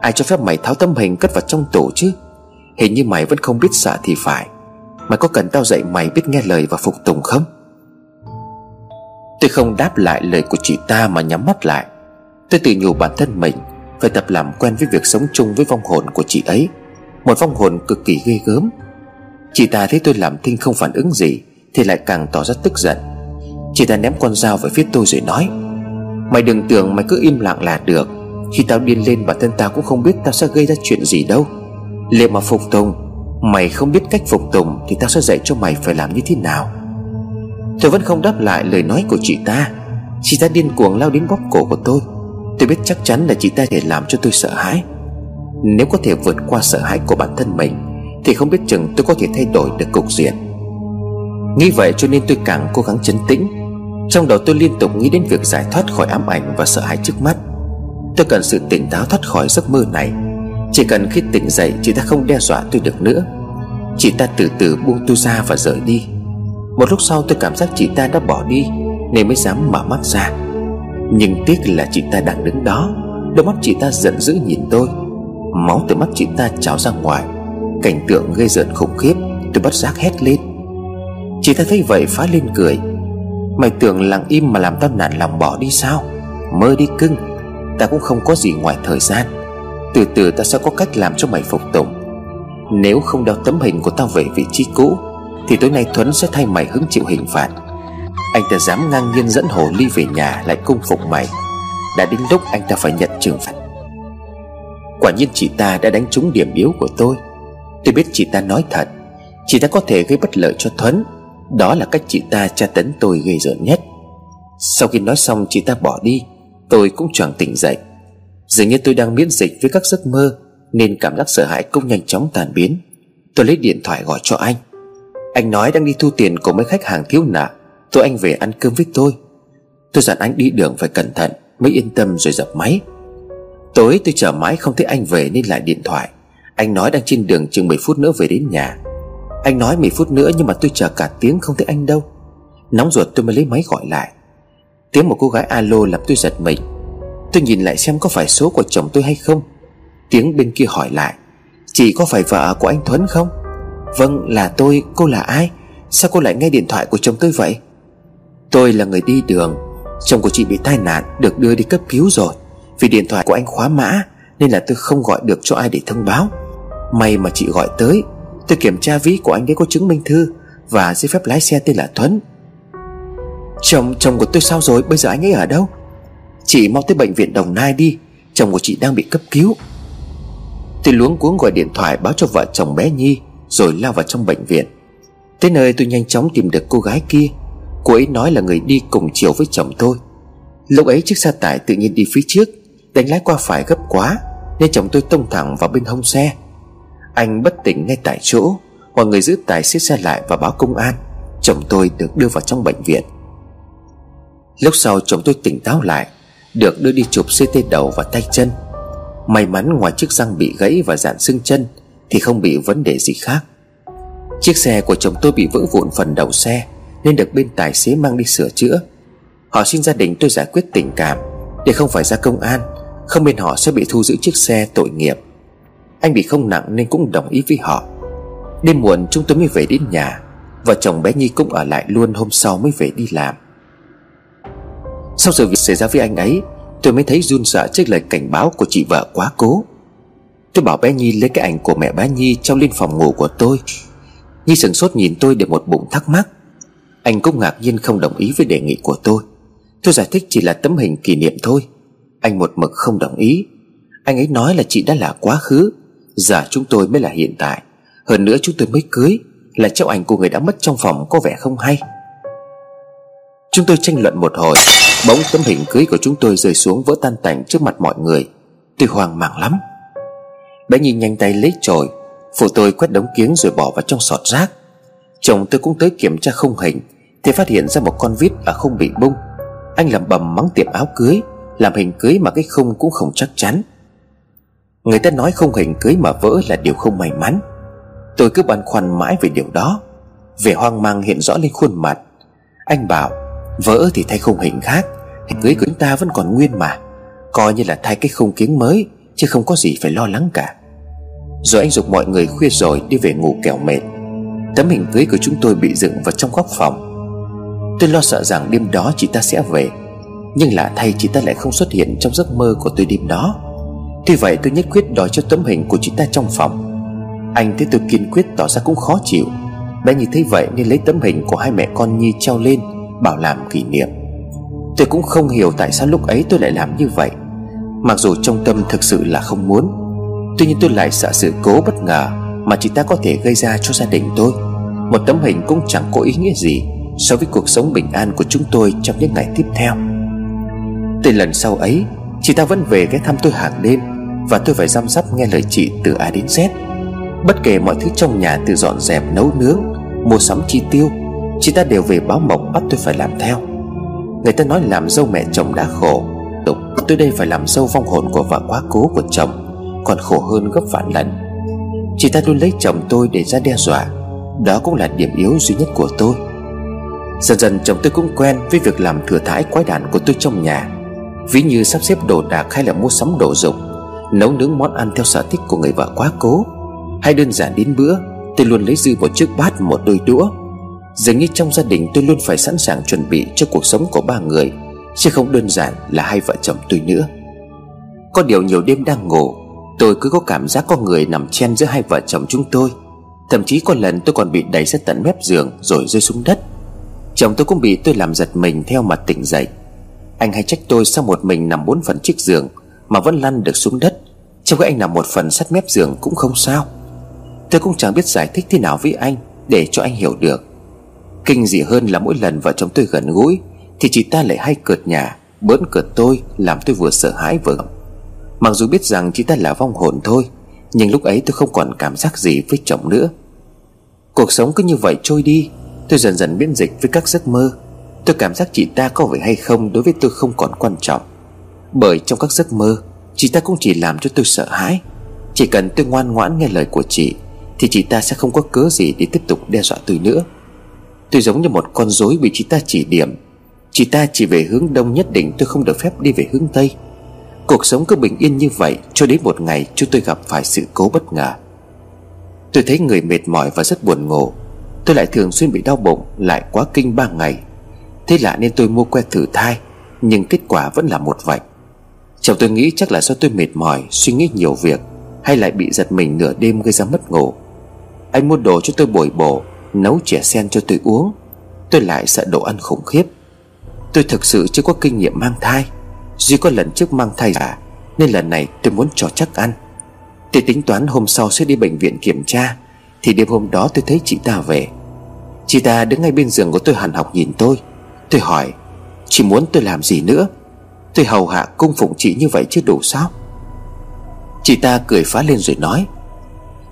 Ai cho phép mày tháo tấm hình cất vào trong tủ chứ? Hình như mày vẫn không biết sợ thì phải. Mày có cần tao dạy mày biết nghe lời và phục tùng không? Tôi không đáp lại lời của chị ta mà nhắm mắt lại. Tôi tự nhủ bản thân mình Phải tập làm quen với việc sống chung với vong hồn của chị ấy. Một vong hồn cực kỳ ghê gớm. Chị ta thấy tôi làm thinh không phản ứng gì, Thì lại càng tỏ ra tức giận. Chị ta ném con dao về phía tôi rồi nói, Mày đừng tưởng mày cứ im lặng là được. Khi tao điên lên, bản thân tao cũng không biết tao sẽ gây ra chuyện gì đâu. Liệu mà phục tùng, Mày không biết cách phục tùng Thì tao sẽ dạy cho mày phải làm như thế nào. Tôi vẫn không đáp lại lời nói của chị ta. Chị ta điên cuồng lao đến bóp cổ của tôi. Tôi biết chắc chắn là chị ta thể làm cho tôi sợ hãi. Nếu có thể vượt qua sợ hãi của bản thân mình thì không biết chừng tôi có thể thay đổi được cục diện. Nghĩ vậy cho nên tôi càng cố gắng chấn tĩnh. Trong đầu tôi liên tục nghĩ đến việc giải thoát khỏi ám ảnh và sợ hãi trước mắt. Tôi cần sự tỉnh táo thoát khỏi giấc mơ này. Chỉ cần khi tỉnh dậy chị ta không đe dọa tôi được nữa. Chị ta từ từ buông tôi ra và rời đi. Một lúc sau tôi cảm giác chị ta đã bỏ đi, Nên mới dám mở mắt ra. Nhưng tiếc là chị ta đang đứng đó. Đôi mắt chị ta giận dữ nhìn tôi. Máu từ mắt chị ta trào ra ngoài. Cảnh tượng gây giận khủng khiếp, Tôi bất giác hét lên. Chị ta thấy vậy phá lên cười. Mày tưởng lặng im mà làm tao nản lòng bỏ đi sao? Mơ đi cưng, Ta cũng không có gì ngoài thời gian. Từ từ ta sẽ có cách làm cho mày phục tùng. Nếu không đeo tấm hình của tao về vị trí cũ, Thì tối nay Thuấn sẽ thay mày hứng chịu hình phạt. Anh ta dám ngang nhiên dẫn Hồ Ly về nhà lại cung phục mày. Đã đến lúc anh ta phải nhận trừng phạt. Quả nhiên chị ta đã đánh trúng điểm yếu của tôi. Tôi biết chị ta nói thật. Chị ta có thể gây bất lợi cho Thuấn. Đó là cách chị ta tra tấn tôi gây rợn nhất. Sau khi nói xong, chị ta bỏ đi. Tôi cũng chẳng tỉnh dậy. Dường như tôi đang miễn dịch với các giấc mơ, Nên cảm giác sợ hãi cũng nhanh chóng tàn biến. Tôi lấy điện thoại gọi cho anh. Anh nói đang đi thu tiền của mấy khách hàng thiếu nợ. Tôi anh về ăn cơm với tôi. Tôi dặn anh đi đường phải cẩn thận, Mới yên tâm rồi dập máy. Tối tôi chờ mãi không thấy anh về nên lại điện thoại. Anh nói đang trên đường chừng 10 phút nữa về đến nhà. Anh nói 10 phút nữa nhưng mà tôi chờ cả tiếng không thấy anh đâu. Nóng ruột tôi mới lấy máy gọi lại. Tiếng một cô gái alo làm tôi giật mình. Tôi nhìn lại xem có phải số của chồng tôi hay không. Tiếng bên kia hỏi lại. Chị có phải vợ của anh Thuấn không? Vâng là tôi. Cô là ai? Sao cô lại nghe điện thoại của chồng tôi vậy? Tôi là người đi đường. Chồng của chị bị tai nạn, Được đưa đi cấp cứu rồi. Vì điện thoại của anh khóa mã, Nên là tôi không gọi được cho ai để thông báo. May mà chị gọi tới. Tôi kiểm tra ví của anh ấy có chứng minh thư Và giấy phép lái xe tên là Thuấn. Chồng chồng của tôi sao rồi? Bây giờ anh ấy ở đâu? Chị mau tới bệnh viện Đồng Nai đi. Chồng của chị đang bị cấp cứu. Tôi luống cuống gọi điện thoại báo cho vợ chồng bé Nhi, Rồi lao vào trong bệnh viện. Tới nơi tôi nhanh chóng tìm được cô gái kia. Cô ấy nói là người đi cùng chiều với chồng tôi. Lúc ấy chiếc xe tải tự nhiên đi phía trước, Đánh lái qua phải gấp quá, Nên chồng tôi tông thẳng vào bên hông xe. Anh bất tỉnh ngay tại chỗ. Mọi người giữ tài xế xe lại và báo công an. Chồng tôi được đưa vào trong bệnh viện. Lúc sau chồng tôi tỉnh táo lại, Được đưa đi chụp CT đầu và tay chân. May mắn ngoài chiếc răng bị gãy và dạn xương chân Thì không bị vấn đề gì khác. Chiếc xe của chồng tôi bị vỡ vụn phần đầu xe Nên được bên tài xế mang đi sửa chữa. Họ xin gia đình tôi giải quyết tình cảm. Để không phải ra công an, Không bên họ sẽ bị thu giữ chiếc xe tội nghiệp. Anh bị không nặng nên cũng đồng ý với họ. Đêm muộn chúng tôi mới về đến nhà Vợ chồng bé Nhi cũng ở lại luôn hôm sau mới về đi làm. Sau sự việc xảy ra với anh ấy, Tôi mới thấy run sợ trước lời cảnh báo của chị vợ quá cố. Tôi bảo bé Nhi lấy cái ảnh của mẹ bé Nhi Trong lên phòng ngủ của tôi. Nhi sừng sốt nhìn tôi để một bụng thắc mắc. Anh cũng ngạc nhiên không đồng ý với đề nghị của tôi. Tôi giải thích chỉ là tấm hình kỷ niệm thôi. Anh một mực không đồng ý. Anh ấy nói là chị đã là quá khứ. Giờ chúng tôi mới là hiện tại. Hơn nữa chúng tôi mới cưới, Là cháu ảnh của người đã mất trong phòng có vẻ không hay. Chúng tôi tranh luận một hồi, Bỗng tấm hình cưới của chúng tôi rơi xuống vỡ tan tành trước mặt mọi người. Tôi hoang mang lắm. Bé nhìn nhanh tay lấy chổi, Phụ tôi quét đống kiếng rồi bỏ vào trong sọt rác. Chồng tôi cũng tới kiểm tra khung hình, Thì phát hiện ra một con vít ở không bị bung. Anh làm bầm mắng tiệm áo cưới, Làm hình cưới mà cái khung cũng không chắc chắn. Người ta nói không hình cưới mà vỡ là điều không may mắn. Tôi cứ băn khoăn mãi về điều đó. Vẻ hoang mang hiện rõ lên khuôn mặt. Anh bảo, Vỡ thì thay không hình khác Hình cưới của chúng ta vẫn còn nguyên mà. Coi như là thay cái khung kiến mới, Chứ không có gì phải lo lắng cả. Rồi anh dục mọi người khuya rồi đi về ngủ kẻo mệt. Tấm hình cưới của chúng tôi bị dựng vào trong góc phòng. Tôi lo sợ rằng đêm đó chị ta sẽ về, Nhưng lạ thay chị ta lại không xuất hiện trong giấc mơ của tôi đêm đó. Tuy vậy tôi nhất quyết đòi cho tấm hình của chị ta trong phòng. Anh thấy tôi kiên quyết tỏ ra cũng khó chịu. Bé như thấy vậy nên lấy tấm hình của hai mẹ con Nhi treo lên, Bảo làm kỷ niệm. Tôi cũng không hiểu tại sao lúc ấy tôi lại làm như vậy. Mặc dù trong tâm thực sự là không muốn, Tuy nhiên tôi lại sợ sự cố bất ngờ Mà chị ta có thể gây ra cho gia đình tôi. Một tấm hình cũng chẳng có ý nghĩa gì So với cuộc sống bình an của chúng tôi trong những ngày tiếp theo. Từ lần sau ấy, Chị ta vẫn về ghé thăm tôi hàng đêm. Và tôi phải chăm sóc nghe lời chị từ A đến Z. Bất kể mọi thứ trong nhà từ dọn dẹp, nấu nướng, Mua sắm chi tiêu, Chị ta đều về báo mộng bắt tôi phải làm theo. Người ta nói làm dâu mẹ chồng đã khổ. Tục, tôi đây phải làm dâu vong hồn của vợ quá cố của chồng, Còn khổ hơn gấp vạn lần. Chị ta luôn lấy chồng tôi để ra đe dọa. Đó cũng là điểm yếu duy nhất của tôi. Dần dần chồng tôi cũng quen với việc làm thừa thãi quái đản của tôi trong nhà. Ví như sắp xếp đồ đạc hay là mua sắm đồ dùng. Nấu nướng món ăn theo sở thích của người vợ quá cố. Hay đơn giản đến bữa, Tôi luôn lấy dư một chiếc bát một đôi đũa. Dường như trong gia đình tôi luôn phải sẵn sàng chuẩn bị cho cuộc sống của ba người, Chứ không đơn giản là hai vợ chồng tôi nữa. Có điều nhiều đêm đang ngủ, Tôi cứ có cảm giác có người nằm chen giữa hai vợ chồng chúng tôi. Thậm chí có lần tôi còn bị đẩy ra tận mép giường rồi rơi xuống đất. Chồng tôi cũng bị tôi làm giật mình theo mặt tỉnh dậy. Anh hay trách tôi sao một mình nằm bốn phần chiếc giường mà vẫn lăn được xuống đất. Trong khi anh nằm một phần sát mép giường cũng không sao. Tôi cũng chẳng biết giải thích thế nào với anh Để cho anh hiểu được. Kinh dị hơn là mỗi lần vợ chồng tôi gần gũi, Thì chị ta lại hay cợt nhà, Bỡn cợt tôi, Làm tôi vừa sợ hãi vừa Mặc dù biết rằng chị ta là vong hồn thôi, Nhưng lúc ấy tôi không còn cảm giác gì với chồng nữa. Cuộc sống cứ như vậy trôi đi, Tôi dần dần miễn dịch với các giấc mơ. Tôi cảm giác chị ta có phải hay không Đối với tôi không còn quan trọng. Bởi trong các giấc mơ, Chị ta cũng chỉ làm cho tôi sợ hãi. Chỉ cần tôi ngoan ngoãn nghe lời của chị, Thì chị ta sẽ không có cớ gì để tiếp tục đe dọa tôi nữa. Tôi giống như một con rối bị chị ta chỉ điểm. Chị ta chỉ về hướng đông nhất định, tôi không được phép đi về hướng tây. Cuộc sống cứ bình yên như vậy, Cho đến một ngày chúng tôi gặp phải sự cố bất ngờ. Tôi thấy người mệt mỏi và rất buồn ngủ. Tôi lại thường xuyên bị đau bụng, Lại quá kinh ba ngày. Thế lạ nên tôi mua que thử thai, Nhưng kết quả vẫn là một vạch. Chồng tôi nghĩ chắc là do tôi mệt mỏi, Suy nghĩ nhiều việc, Hay lại bị giật mình nửa đêm gây ra mất ngủ. Anh mua đồ cho tôi bồi bổ, Nấu chè sen cho tôi uống. Tôi lại sợ đồ ăn khủng khiếp. Tôi thực sự chưa có kinh nghiệm mang thai. Duy có lần trước mang thai giả Nên lần này tôi muốn cho chắc ăn. Tôi tính toán hôm sau sẽ đi bệnh viện kiểm tra, Thì đêm hôm đó tôi thấy chị ta về. Chị ta đứng ngay bên giường của tôi hằn học nhìn tôi. Tôi hỏi, Chị muốn tôi làm gì nữa? Tôi hầu hạ cung phụng chị như vậy chứ đủ sao? Chị ta cười phá lên rồi nói,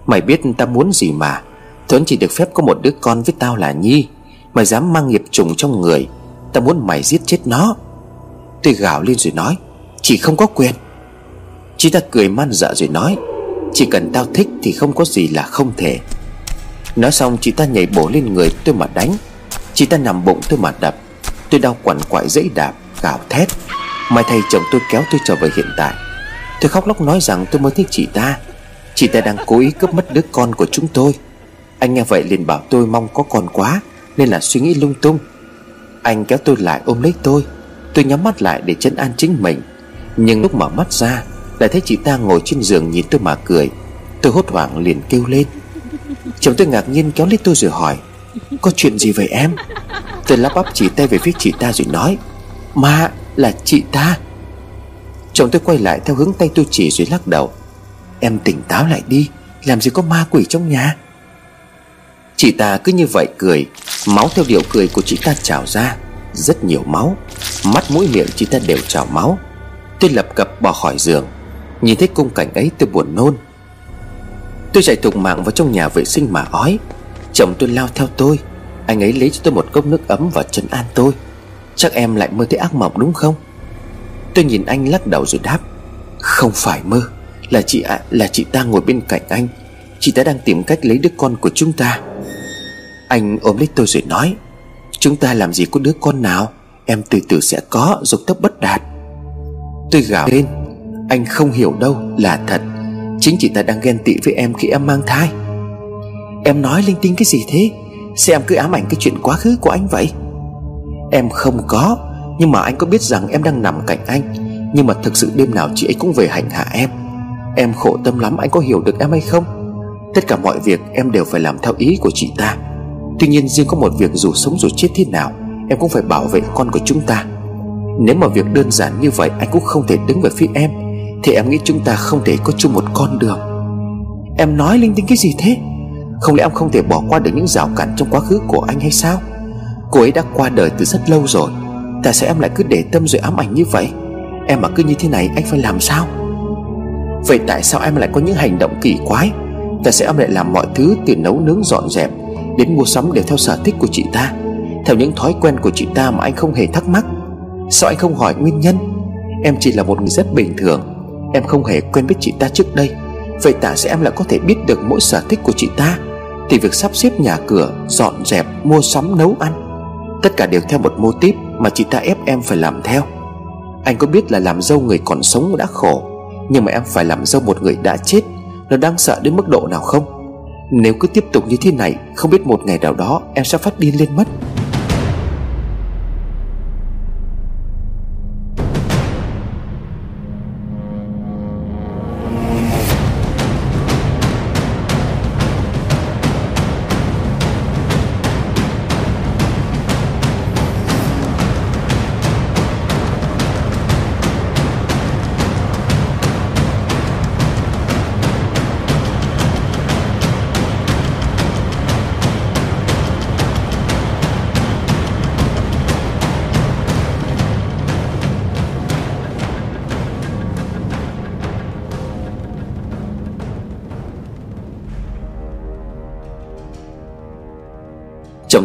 Mày biết ta muốn gì mà? Tuấn chỉ được phép có một đứa con với tao là Nhi. Mày dám mang nghiệp trùng trong người Tao muốn mày giết chết nó. Tôi gào lên rồi nói, Chị không có quyền. Chị ta cười man dợ rồi nói, Chỉ cần tao thích thì không có gì là không thể. Nói xong, chị ta nhảy bổ lên người tôi mà đánh. Chị ta nằm bụng tôi mà đập. Tôi đau quằn quại dãy đạp, Gào thét. Mai thầy chồng tôi kéo tôi trở về hiện tại. Tôi khóc lóc nói rằng tôi mới thích chị ta. Chị ta đang cố ý cướp mất đứa con của chúng tôi. Anh nghe vậy liền bảo tôi mong có con quá, Nên là suy nghĩ lung tung. Anh kéo tôi lại ôm lấy tôi. Tôi nhắm mắt lại để chân an chính mình. Nhưng lúc mở mắt ra, Lại thấy chị ta ngồi trên giường nhìn tôi mà cười. Tôi hốt hoảng liền kêu lên. Chồng tôi ngạc nhiên kéo lấy tôi rồi hỏi, Có chuyện gì vậy em? Tôi lắp bắp chỉ tay về phía chị ta rồi nói Mà là chị ta. Chồng tôi quay lại theo hướng tay tôi chỉ rồi lắc đầu. Em tỉnh táo lại đi, Làm gì có ma quỷ trong nhà. Chị ta cứ như vậy cười, Máu theo điệu cười của chị ta trào ra, Rất nhiều máu. Mắt mũi miệng chị ta đều trào máu. Tôi lập cập bỏ khỏi giường, Nhìn thấy cung cảnh ấy tôi buồn nôn. Tôi chạy thục mạng vào trong nhà vệ sinh mà ói. Chồng tôi lao theo tôi, Anh ấy lấy cho tôi một cốc nước ấm và chân an tôi. Chắc em lại mơ thấy ác mộng đúng không? Tôi nhìn anh lắc đầu rồi đáp Không phải mơ Là chị ạ à, Là chị ta ngồi bên cạnh anh. Chị ta đang tìm cách lấy đứa con của chúng ta. Anh ôm lấy tôi rồi nói Chúng ta làm gì có đứa con nào? Em từ từ sẽ có dục tốc bất đạt. Tôi gào lên Anh không hiểu đâu là thật. Chính chị ta đang ghen tị với em khi em mang thai. Em nói linh tinh cái gì thế? Sao em cứ ám ảnh cái chuyện quá khứ của anh vậy. Em không có, Nhưng mà anh có biết rằng em đang nằm cạnh anh. Nhưng mà thực sự đêm nào chị ấy cũng về hành hạ em. Em khổ tâm lắm, anh có hiểu được em hay không? Tất cả mọi việc em đều phải làm theo ý của chị ta. Tuy nhiên riêng có một việc dù sống dù chết thế nào, Em cũng phải bảo vệ con của chúng ta. Nếu mà việc đơn giản như vậy, Anh cũng không thể đứng về phía em. Thì em nghĩ chúng ta không thể có chung một con đường. Em nói linh tinh cái gì thế? Không lẽ em không thể bỏ qua được những rào cản trong quá khứ của anh hay sao? Cô ấy đã qua đời từ rất lâu rồi. Tại sao em lại cứ để tâm rồi ám ảnh như vậy? Em mà cứ như thế này anh phải làm sao? Vậy tại sao em lại có những hành động kỳ quái? Tại sao em lại làm mọi thứ từ nấu nướng dọn dẹp Đến mua sắm đều theo sở thích của chị ta? Theo những thói quen của chị ta mà anh không hề thắc mắc. Sao anh không hỏi nguyên nhân? Em chỉ là một người rất bình thường. Em không hề quen biết chị ta trước đây. Vậy tại sao em lại có thể biết được mỗi sở thích của chị ta? Thì việc sắp xếp nhà cửa Dọn dẹp, mua sắm, nấu ăn Tất cả đều theo một mô típ Mà chị ta ép em phải làm theo. Anh có biết là làm dâu người còn sống đã khổ, Nhưng mà em phải làm dâu một người đã chết, Nó đang sợ đến mức độ nào không? Nếu cứ tiếp tục như thế này, Không biết một ngày nào đó em sẽ phát điên lên mất.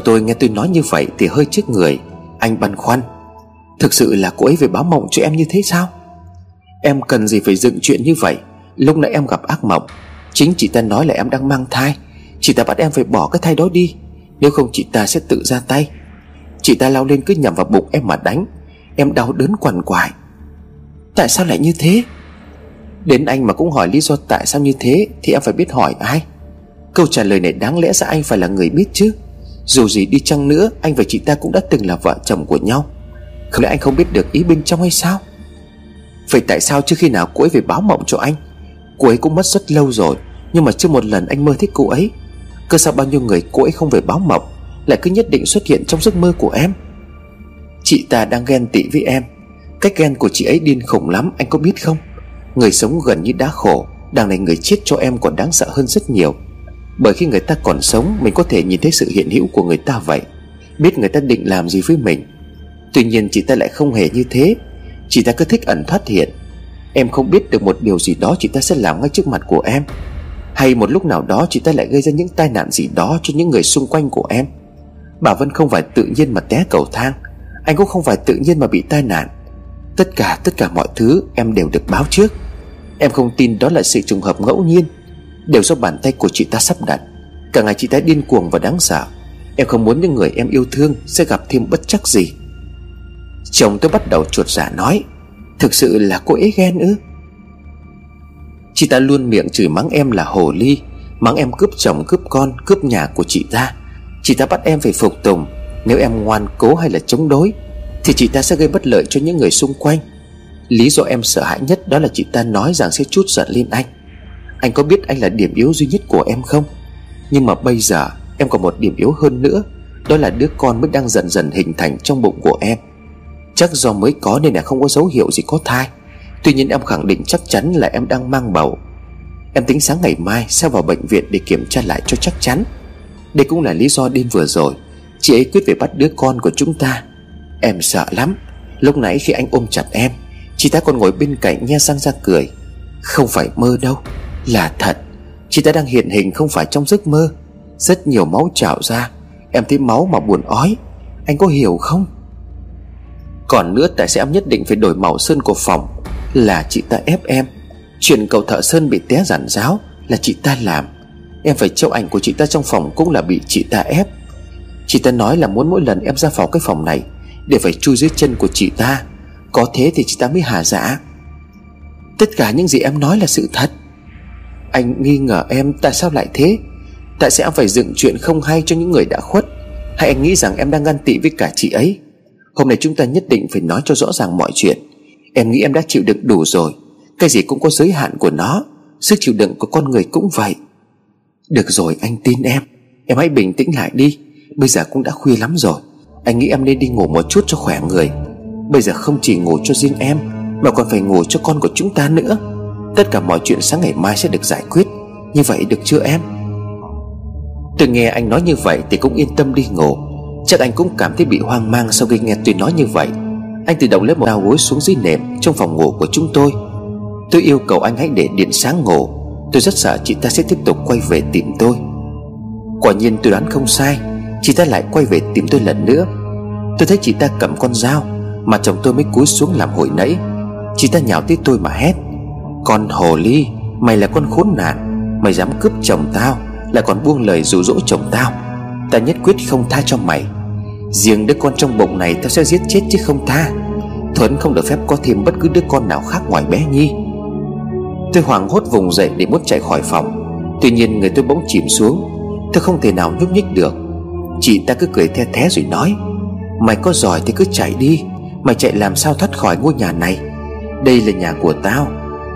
Tôi nghe tôi nói như vậy thì hơi trước người. Anh băn khoăn, Thực sự là cô ấy về báo mộng cho em như thế sao? Em cần gì phải dựng chuyện như vậy? Lúc nãy em gặp ác mộng, Chính chị ta nói là em đang mang thai, Chị ta bắt em phải bỏ cái thai đó đi. Nếu không chị ta sẽ tự ra tay. Chị ta lao lên cứ nhằm vào bụng em mà đánh, Em đau đớn quằn quại. Tại sao lại như thế? Đến anh mà cũng hỏi lý do tại sao như thế Thì em phải biết hỏi ai. Câu trả lời này đáng lẽ ra anh phải là người biết chứ dù gì đi chăng nữa, Anh và chị ta cũng đã từng là vợ chồng của nhau. Không lẽ anh không biết được ý bên trong hay sao? Vậy tại sao trước khi nào cô ấy về báo mộng cho anh? Cô ấy cũng mất rất lâu rồi, Nhưng mà chưa một lần anh mơ thích cô ấy. Cơ sao bao nhiêu người cô ấy không về báo mộng, Lại cứ nhất định xuất hiện trong giấc mơ của em? Chị ta đang ghen tị với em. Cách ghen của chị ấy điên khủng lắm, Anh có biết không? Người sống gần như đã khổ Đằng này người chết cho em còn đáng sợ hơn rất nhiều bởi khi người ta còn sống, Mình có thể nhìn thấy sự hiện hữu của người ta vậy. Biết người ta định làm gì với mình. Tuy nhiên chị ta lại không hề như thế. Chị ta cứ thích ẩn thoát hiện. Em không biết được một điều gì đó chị ta sẽ làm ngay trước mặt của em. Hay một lúc nào đó chị ta lại gây ra những tai nạn gì đó cho những người xung quanh của em. Bà Vân không phải tự nhiên mà té cầu thang. Anh cũng không phải tự nhiên mà bị tai nạn. Tất cả tất cả mọi thứ em đều được báo trước. Em không tin đó là sự trùng hợp ngẫu nhiên. Đều do bàn tay của chị ta sắp đặt. Cả ngày chị ta điên cuồng và đáng sợ. Em không muốn những người em yêu thương Sẽ gặp thêm bất chắc gì. Chồng tôi bắt đầu chuột giả nói, Thực sự là cô ấy ghen ư? Chị ta luôn miệng chửi mắng em là hồ ly, Mắng em cướp chồng, cướp con, Cướp nhà của chị ta. Chị ta bắt em phải phục tùng. Nếu em ngoan cố hay là chống đối, Thì chị ta sẽ gây bất lợi cho những người xung quanh. Lý do em sợ hãi nhất đó là chị ta nói rằng sẽ chút giận lên anh anh có biết anh là điểm yếu duy nhất của em không? Nhưng mà bây giờ, Em còn một điểm yếu hơn nữa, Đó là đứa con mới đang dần dần hình thành trong bụng của em. Chắc do mới có nên là không có dấu hiệu gì có thai. Tuy nhiên em khẳng định chắc chắn là em đang mang bầu. Em tính sáng ngày mai sẽ vào bệnh viện để kiểm tra lại cho chắc chắn. Đây cũng là lý do đêm vừa rồi, Chị ấy quyết về bắt đứa con của chúng ta. Em sợ lắm. Lúc nãy khi anh ôm chặt em, Chị ta còn ngồi bên cạnh nghe răng ra cười. Không phải mơ đâu là thật, Chị ta đang hiện hình không phải trong giấc mơ. Rất nhiều máu trào ra. Em thấy máu mà buồn ói. Anh có hiểu không? Còn nữa tại sao em nhất định phải đổi màu sơn của phòng. Là chị ta ép em. Chuyện cầu thợ sơn bị té giản giáo Là chị ta làm. Em phải treo ảnh của chị ta trong phòng cũng là bị chị ta ép. Chị ta nói là muốn mỗi lần em ra vào cái phòng này Để phải chui dưới chân của chị ta. Có thế thì chị ta mới hà giả Tất cả những gì em nói là sự thật. Anh nghi ngờ em, tại sao lại thế? Tại sao phải dựng chuyện không hay cho những người đã khuất? Hay anh nghĩ rằng em đang ngăn tị với cả chị ấy? Hôm nay chúng ta nhất định phải nói cho rõ ràng mọi chuyện. Em nghĩ em đã chịu đựng đủ rồi. Cái gì cũng có giới hạn của nó. Sức chịu đựng của con người cũng vậy. Được rồi, anh tin em. Em hãy bình tĩnh lại đi. Bây giờ cũng đã khuya lắm rồi. Anh nghĩ em nên đi ngủ một chút cho khỏe người. Bây giờ không chỉ ngủ cho riêng em, Mà còn phải ngủ cho con của chúng ta nữa. Tất cả mọi chuyện sáng ngày mai sẽ được giải quyết. Như vậy được chưa em? Tôi nghe anh nói như vậy Thì cũng yên tâm đi ngủ. Chắc anh cũng cảm thấy bị hoang mang Sau khi nghe tôi nói như vậy. Anh tự động lấy một dao gối xuống dưới nệm Trong phòng ngủ của chúng tôi. Tôi yêu cầu anh hãy để điện sáng ngủ. Tôi rất sợ chị ta sẽ tiếp tục quay về tìm tôi. Quả nhiên tôi đoán không sai, Chị ta lại quay về tìm tôi lần nữa. Tôi thấy chị ta cầm con dao Mà chồng tôi mới cúi xuống làm hồi nãy. Chị ta nhào tới tôi mà hét. Con hồ ly, Mày là con khốn nạn. Mày dám cướp chồng tao Lại còn buông lời dụ dỗ chồng tao. Ta nhất quyết không tha cho mày. Riêng đứa con trong bụng này tao sẽ giết chết chứ không tha. Thuấn không được phép có thêm bất cứ đứa con nào khác ngoài bé Nhi. Tôi hoảng hốt vùng dậy để muốn chạy khỏi phòng. Tuy nhiên người tôi bỗng chìm xuống. Tôi không thể nào nhúc nhích được. Chị ta cứ cười the thé rồi nói, Mày có giỏi thì cứ chạy đi. Mày chạy làm sao thoát khỏi ngôi nhà này? Đây là nhà của tao.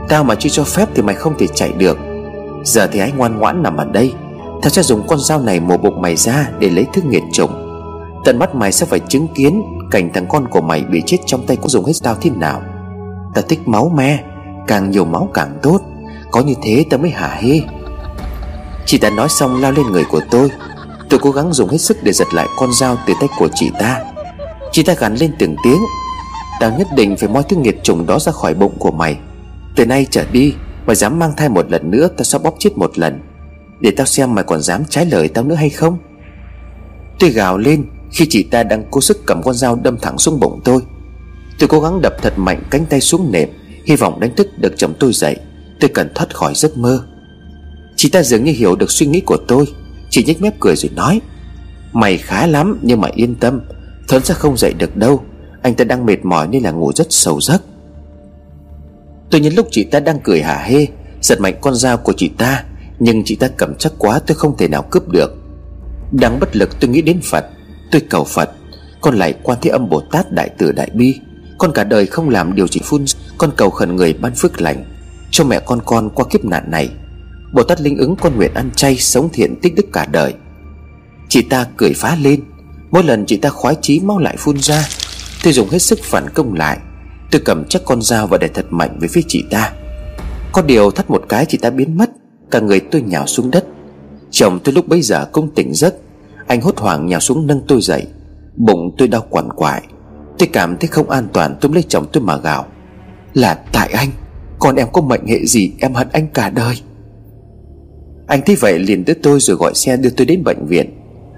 Tao mà chưa cho phép thì mày không thể chạy được. Giờ thì hãy ngoan ngoãn nằm ở đây. Tao sẽ dùng con dao này mổ bụng mày ra Để lấy thứ nghiệt chủng Tận mắt mày sẽ phải chứng kiến Cảnh thằng con của mày bị chết trong tay có dùng hết tao thế nào. Tao thích máu me, Càng nhiều máu càng tốt. Có như thế tao mới hả hê? Chị ta nói xong lao lên người của tôi. Tôi cố gắng dùng hết sức để giật lại con dao từ tay của chị ta. Chị ta gắn lên từng tiếng. Tao nhất định phải moi thứ nghiệt trùng đó ra khỏi bụng của mày. Từ nay trở đi, Mày dám mang thai một lần nữa, Tao sẽ bóp chết một lần. Để tao xem mày còn dám trái lời tao nữa hay không. Tôi gào lên Khi chị ta đang cố sức cầm con dao đâm thẳng xuống bụng tôi. Tôi cố gắng đập thật mạnh cánh tay xuống nệm, Hy vọng đánh thức được chồng tôi dậy. Tôi cần thoát khỏi giấc mơ. Chị ta dường như hiểu được suy nghĩ của tôi. Chị nhếch mép cười rồi nói, Mày khá lắm nhưng mà yên tâm, Thuấn sẽ không dậy được đâu. Anh ta đang mệt mỏi nên là ngủ rất sâu giấc. Tôi nhân lúc chị ta đang cười hả hê, Giật mạnh con dao của chị ta, Nhưng chị ta cầm chắc quá tôi không thể nào cướp được. Đang bất lực tôi nghĩ đến Phật, Tôi cầu Phật, Con lại quan thế âm Bồ Tát Đại Tử Đại Bi. Con cả đời không làm điều gì phun, Con cầu khẩn người ban phước lành, Cho mẹ con con qua kiếp nạn này. Bồ Tát linh ứng con nguyện ăn chay, Sống thiện, tích đức cả đời. Chị ta cười phá lên, Mỗi lần chị ta khoái chí mau lại phun ra, Tôi dùng hết sức phản công lại. Tôi cầm chắc con dao và đẩy thật mạnh về phía chị ta. Có điều thắt một cái chị ta biến mất, Cả người tôi nhào xuống đất. Chồng tôi lúc bấy giờ cũng tỉnh giấc. Anh hốt hoảng nhào xuống nâng tôi dậy. Bụng tôi đau quằn quại. Tôi cảm thấy không an toàn tôi lấy chồng tôi mà gào. Là tại anh Còn em có mệnh hệ gì, em hận anh cả đời. Anh thấy vậy liền tới tôi rồi gọi xe đưa tôi đến bệnh viện.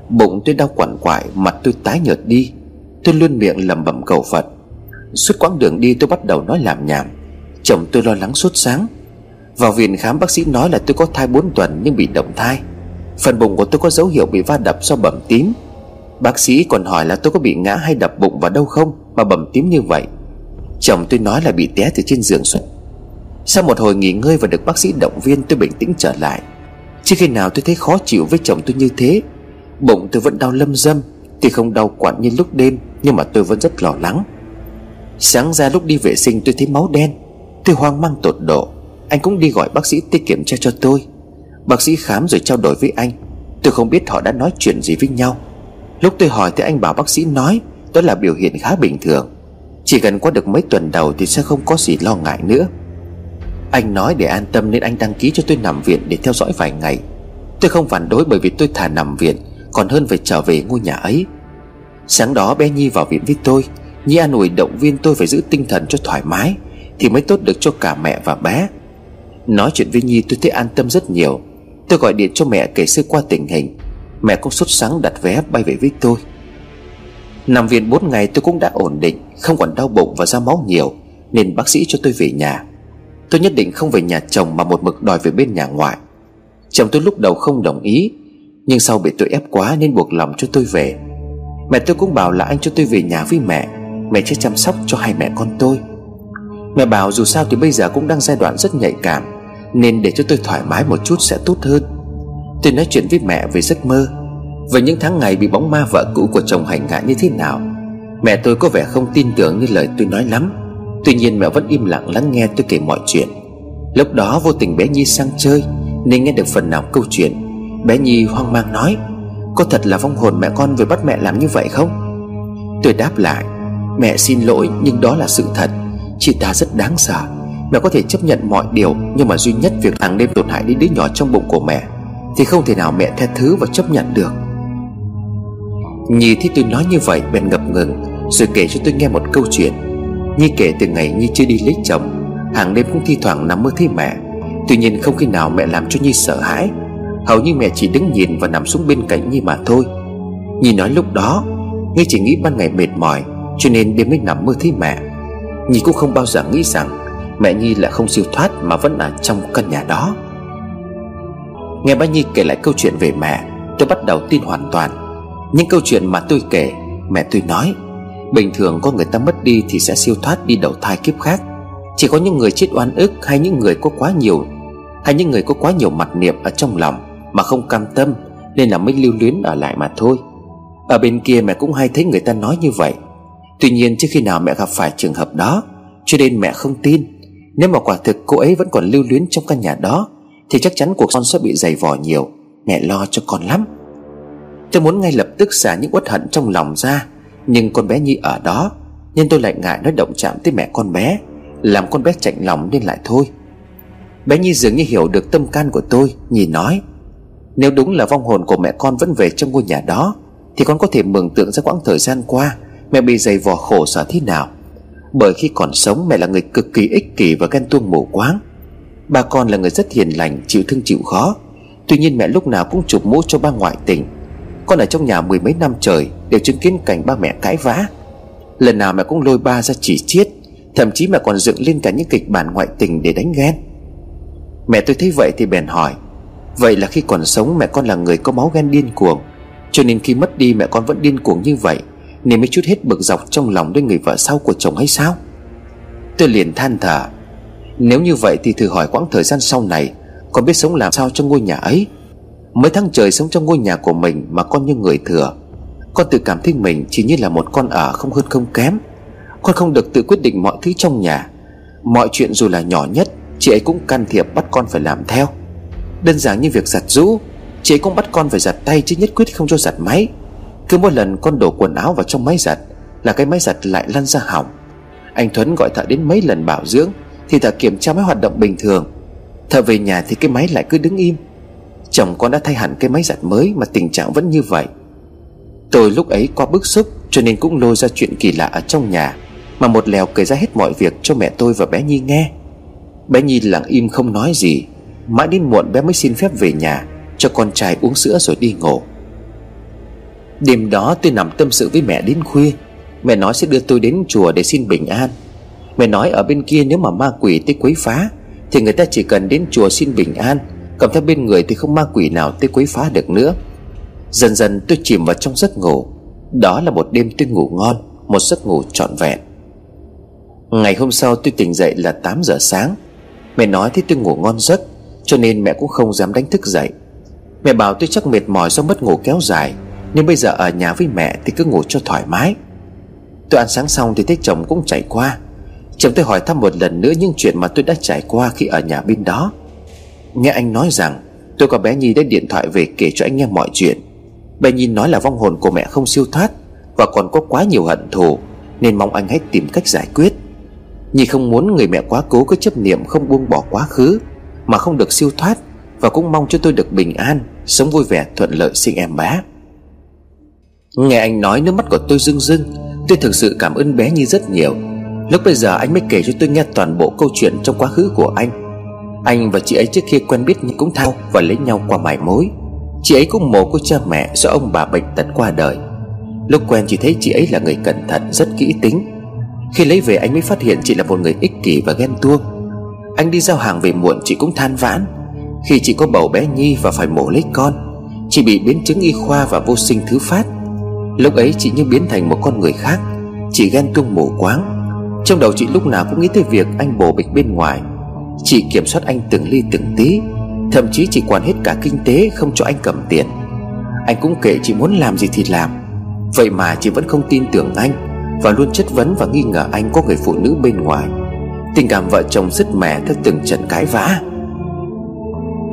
Bụng tôi đau quằn quại, Mặt tôi tái nhợt đi. Tôi luôn miệng lẩm bẩm cầu Phật. Suốt quãng đường đi tôi bắt đầu nói làm nhảm Chồng tôi lo lắng suốt sáng. Vào viện khám bác sĩ nói là tôi có thai 4 tuần nhưng bị động thai. Phần bụng của tôi có dấu hiệu bị va đập do bầm tím. Bác sĩ còn hỏi là tôi có bị ngã hay đập bụng vào đâu không Mà bầm tím như vậy. Chồng tôi nói là bị té từ trên giường xuống. Sau một hồi nghỉ ngơi và được bác sĩ động viên, tôi bình tĩnh trở lại. Chứ khi nào tôi thấy khó chịu với chồng tôi như thế. Bụng tôi vẫn đau lâm dâm Thì không đau quặn như lúc đêm, Nhưng mà tôi vẫn rất lo lắng. Sáng ra lúc đi vệ sinh tôi thấy máu đen. Tôi hoang mang tột độ. Anh cũng đi gọi bác sĩ tới kiểm tra cho tôi. Bác sĩ khám rồi trao đổi với anh. Tôi không biết họ đã nói chuyện gì với nhau. Lúc tôi hỏi thì anh bảo bác sĩ nói, Đó là biểu hiện khá bình thường. Chỉ cần qua được mấy tuần đầu thì sẽ không có gì lo ngại nữa. Anh nói để an tâm nên anh đăng ký cho tôi nằm viện để theo dõi vài ngày. Tôi không phản đối bởi vì tôi thà nằm viện, Còn hơn phải trở về ngôi nhà ấy. Sáng đó bé Nhi vào viện với tôi. Nhi an ủi động viên tôi phải giữ tinh thần cho thoải mái, Thì mới tốt được cho cả mẹ và bé. Nói chuyện với Nhi tôi thấy an tâm rất nhiều. Tôi gọi điện cho mẹ kể sơ qua tình hình. Mẹ cũng sốt sáng đặt vé bay về với tôi. Nằm viện 4 ngày tôi cũng đã ổn định, Không còn đau bụng và ra máu nhiều, Nên bác sĩ cho tôi về nhà. Tôi nhất định không về nhà chồng mà một mực đòi về bên nhà ngoại. Chồng tôi lúc đầu không đồng ý, Nhưng sau bị tôi ép quá nên buộc lòng cho tôi về. Mẹ tôi cũng bảo là anh cho tôi về nhà với mẹ. Mẹ sẽ chăm sóc cho hai mẹ con tôi. Mẹ bảo dù sao thì bây giờ cũng đang giai đoạn rất nhạy cảm, Nên để cho tôi thoải mái một chút sẽ tốt hơn. Tôi nói chuyện với mẹ về giấc mơ. Về những tháng ngày bị bóng ma vợ cũ của chồng hành hạ như thế nào, Mẹ tôi có vẻ không tin tưởng như lời tôi nói lắm. Tuy nhiên mẹ vẫn im lặng lắng nghe tôi kể mọi chuyện. Lúc đó vô tình bé Nhi sang chơi, Nên nghe được phần nào câu chuyện. Bé Nhi hoang mang nói, Có thật là vong hồn mẹ con về bắt mẹ làm như vậy không? Tôi đáp lại Mẹ xin lỗi, nhưng đó là sự thật. Chị ta rất đáng sợ. Mẹ có thể chấp nhận mọi điều, Nhưng mà duy nhất việc hàng đêm tổn hại đến đứa nhỏ trong bụng của mẹ, Thì không thể nào mẹ tha thứ và chấp nhận được. Nhi thấy tôi nói như vậy, bèn ngập ngừng, Rồi kể cho tôi nghe một câu chuyện. Nhi kể từ ngày Nhi chưa đi lấy chồng, Hàng đêm cũng thi thoảng nằm mơ thấy mẹ. Tuy nhiên không khi nào mẹ làm cho Nhi sợ hãi. Hầu như mẹ chỉ đứng nhìn và nằm xuống bên cạnh Nhi mà thôi. Nhi nói lúc đó, Nhi chỉ nghĩ ban ngày mệt mỏi cho nên đêm mới nằm mơ thấy mẹ. Nhi cũng không bao giờ nghĩ rằng Mẹ Nhi lại không siêu thoát mà vẫn ở trong căn nhà đó. Nghe ba Nhi kể lại câu chuyện về mẹ, Tôi bắt đầu tin hoàn toàn. Những câu chuyện mà tôi kể, Mẹ tôi nói, Bình thường có người ta mất đi thì sẽ siêu thoát đi đầu thai kiếp khác. Chỉ có những người chết oan ức hay những người có quá nhiều, Hay những người có quá nhiều mặt niệm ở trong lòng Mà không cam tâm Nên là mới lưu luyến ở lại mà thôi. Ở bên kia mẹ cũng hay thấy người ta nói như vậy. Tuy nhiên trước khi nào mẹ gặp phải trường hợp đó, Cho nên mẹ không tin. Nếu mà quả thực cô ấy vẫn còn lưu luyến trong căn nhà đó, Thì chắc chắn cuộc con sẽ bị dày vò nhiều. Mẹ lo cho con lắm. Tôi muốn ngay lập tức xả những uất hận trong lòng ra, Nhưng con bé Nhi ở đó, Nên tôi lại ngại nói động chạm tới mẹ con bé, Làm con bé chạnh lòng nên lại thôi. Bé Nhi dường như hiểu được tâm can của tôi nhìn nói, Nếu đúng là vong hồn của mẹ con vẫn về trong ngôi nhà đó, Thì con có thể mường tượng ra quãng thời gian qua Mẹ bị dày vò khổ sở thế nào? Bởi khi còn sống, mẹ là người cực kỳ ích kỷ và ghen tuông mù quáng. Bà con là người rất hiền lành, Chịu thương chịu khó. Tuy nhiên mẹ lúc nào cũng chụp mũ cho ba ngoại tình. Con ở trong nhà mười mấy năm trời, Đều chứng kiến cảnh ba mẹ cãi vã. Lần nào mẹ cũng lôi ba ra chỉ chiết, Thậm chí mẹ còn dựng lên cả những kịch bản ngoại tình để đánh ghen. Mẹ tôi thấy vậy thì bèn hỏi, Vậy là khi còn sống, mẹ con là người có máu ghen điên cuồng. Cho nên khi mất đi, mẹ con vẫn điên cuồng như vậy. Nên mới chút hết bực dọc trong lòng với người vợ sau của chồng hay sao? Tôi liền than thở, Nếu như vậy thì thử hỏi quãng thời gian sau này Con biết sống làm sao trong ngôi nhà ấy? Mấy tháng trời sống trong ngôi nhà của mình Mà con như người thừa, Con tự cảm thấy mình chỉ như là một con ở không hơn không kém. Con không được tự quyết định mọi thứ trong nhà. Mọi chuyện dù là nhỏ nhất, Chị ấy cũng can thiệp bắt con phải làm theo. Đơn giản như việc giặt rũ Chị ấy cũng bắt con phải giặt tay chứ nhất quyết không cho giặt máy. Cứ mỗi lần con đổ quần áo vào trong máy giặt Là cái máy giặt lại lăn ra hỏng. Anh Thuấn gọi thợ đến mấy lần bảo dưỡng Thì thợ kiểm tra máy hoạt động bình thường. Thợ về nhà thì cái máy lại cứ đứng im. Chồng con đã thay hẳn cái máy giặt mới Mà tình trạng vẫn như vậy. Tôi lúc ấy qua bức xúc Cho nên cũng lôi ra chuyện kỳ lạ ở trong nhà Mà một lèo kể ra hết mọi việc cho mẹ tôi và bé Nhi nghe. Bé Nhi lặng im không nói gì, Mãi đến muộn bé mới xin phép về nhà Cho con trai uống sữa rồi đi ngủ. Đêm đó tôi nằm tâm sự với mẹ đến khuya. Mẹ nói sẽ đưa tôi đến chùa để xin bình an. Mẹ nói ở bên kia nếu mà ma quỷ tới quấy phá, Thì người ta chỉ cần đến chùa xin bình an Cầm theo bên người thì không ma quỷ nào tới quấy phá được nữa. Dần dần tôi chìm vào trong giấc ngủ. Đó là một đêm tôi ngủ ngon, Một giấc ngủ trọn vẹn. Ngày hôm sau tôi tỉnh dậy là 8 giờ sáng. Mẹ nói thì tôi ngủ ngon giấc, Cho nên mẹ cũng không dám đánh thức dậy. Mẹ bảo tôi chắc mệt mỏi do mất ngủ kéo dài. Nên bây giờ ở nhà với mẹ thì cứ ngủ cho thoải mái. Tôi ăn sáng xong thì thấy chồng cũng chạy qua. Chồng tôi hỏi thăm một lần nữa những chuyện mà tôi đã trải qua khi ở nhà bên đó. Nghe anh nói rằng, Tôi có bé Nhi đã điện thoại về kể cho anh nghe mọi chuyện. Bé Nhi nói là vong hồn của mẹ không siêu thoát Và còn có quá nhiều hận thù, Nên mong anh hãy tìm cách giải quyết. Nhi không muốn người mẹ quá cố cứ chấp niệm không buông bỏ quá khứ, Mà không được siêu thoát Và cũng mong cho tôi được bình an, Sống vui vẻ, thuận lợi sinh em bé. Nghe anh nói nước mắt của tôi rưng rưng, Tôi thực sự cảm ơn bé Nhi rất nhiều. Lúc bây giờ anh mới kể cho tôi nghe toàn bộ câu chuyện trong quá khứ của anh. Anh và chị ấy trước khi quen biết cũng thao và lấy nhau qua mải mối. Chị ấy cũng mồ của cha mẹ do ông bà bệnh tật qua đời. Lúc quen chỉ thấy chị ấy là người cẩn thận, rất kỹ tính. Khi lấy về anh mới phát hiện chị là một người ích kỷ và ghen tuông. Anh đi giao hàng về muộn, chị cũng than vãn. Khi chị có bầu bé Nhi và phải mổ lấy con, Chị bị biến chứng y khoa và vô sinh thứ phát. Lúc ấy chị như biến thành một con người khác Chị ghen tuông mù quáng. Trong đầu chị lúc nào cũng nghĩ tới việc anh bồ bịch bên ngoài. Chị kiểm soát anh từng ly từng tí, Thậm chí chị quản hết cả kinh tế Không cho anh cầm tiền. Anh cũng kệ chị muốn làm gì thì làm, Vậy mà chị vẫn không tin tưởng anh Và luôn chất vấn và nghi ngờ anh có người phụ nữ bên ngoài. Tình cảm vợ chồng rất mẻ theo từng trận cãi vã.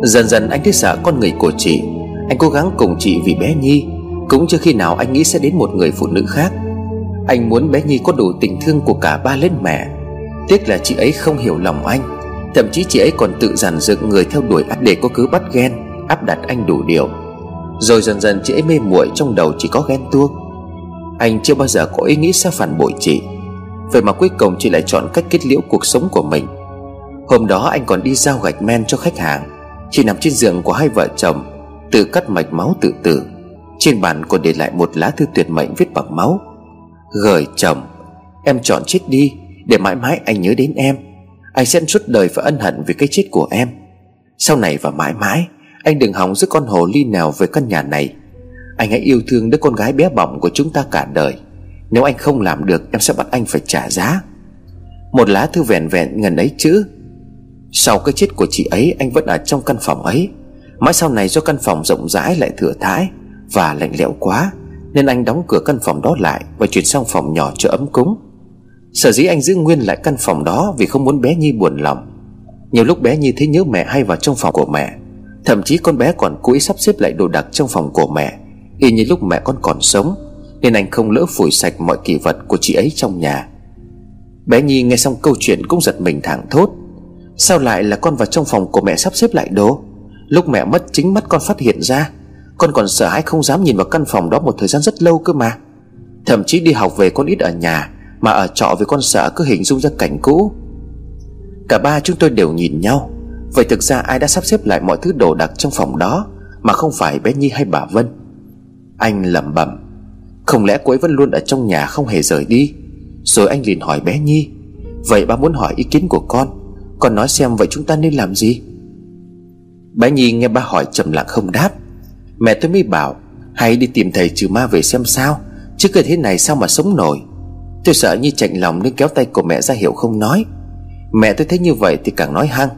Dần dần anh thấy sợ con người của chị, Anh cố gắng cùng chị vì bé Nhi. Cũng chưa khi nào anh nghĩ sẽ đến một người phụ nữ khác. Anh muốn bé Nhi có đủ tình thương của cả ba lẫn mẹ. Tiếc là chị ấy không hiểu lòng anh. Thậm chí chị ấy còn tự giản dựng người theo đuổi để có cứ bắt ghen, Áp đặt anh đủ điều. Rồi dần dần chị ấy mê muội trong đầu chỉ có ghen tuông. Anh chưa bao giờ có ý nghĩ sẽ phản bội chị. Vậy mà cuối cùng chị lại chọn cách kết liễu cuộc sống của mình. Hôm đó anh còn đi giao gạch men cho khách hàng. Chị nằm trên giường của hai vợ chồng, Tự cắt mạch máu tự tử. Trên bàn còn để lại một lá thư tuyệt mệnh viết bằng máu. Gửi chồng, Em chọn chết đi, Để mãi mãi anh nhớ đến em. Anh sẽ suốt đời phải ân hận vì cái chết của em. Sau này và mãi mãi, Anh đừng hòng giữa con hồ ly nào về căn nhà này. Anh hãy yêu thương đứa con gái bé bỏng của chúng ta cả đời. Nếu anh không làm được, Em sẽ bắt anh phải trả giá. Một lá thư vẹn vẹn ngần ấy chữ, Sau cái chết của chị ấy, Anh vẫn ở trong căn phòng ấy. Mãi sau này do căn phòng rộng rãi lại thừa thãi. Và lạnh lẽo quá, Nên anh đóng cửa căn phòng đó lại Và chuyển sang phòng nhỏ cho ấm cúng. Sở dĩ anh giữ nguyên lại căn phòng đó Vì không muốn bé Nhi buồn lòng. Nhiều lúc bé Nhi thấy nhớ mẹ hay vào trong phòng của mẹ, Thậm chí con bé còn cố ý sắp xếp lại đồ đạc trong phòng của mẹ, Y như lúc mẹ con còn sống, Nên anh không lỡ phủi sạch mọi kỷ vật của chị ấy trong nhà. Bé Nhi nghe xong câu chuyện cũng giật mình thẳng thốt. Sao lại là con vào trong phòng của mẹ sắp xếp lại đồ? Lúc mẹ mất, chính mắt con phát hiện ra con còn sợ hãi không dám nhìn vào căn phòng đó một thời gian rất lâu cơ mà. Thậm chí đi học về con ít ở nhà, Mà ở trọ với con sợ cứ hình dung ra cảnh cũ. Cả ba chúng tôi đều nhìn nhau. Vậy thực ra ai đã sắp xếp lại mọi thứ đồ đạc trong phòng đó, Mà không phải bé Nhi hay bà Vân? Anh lẩm bẩm, Không lẽ cô ấy vẫn luôn ở trong nhà không hề rời đi? Rồi anh liền hỏi bé Nhi, Vậy ba muốn hỏi ý kiến của con Con nói xem vậy chúng ta nên làm gì? Bé Nhi nghe ba hỏi trầm lặng không đáp. Mẹ tôi mới bảo Hay đi tìm thầy trừ ma về xem sao. Chứ cứ thế này sao mà sống nổi? Tôi sợ như chạnh lòng nên kéo tay của mẹ ra hiệu không nói. Mẹ tôi thấy như vậy thì càng nói hăng.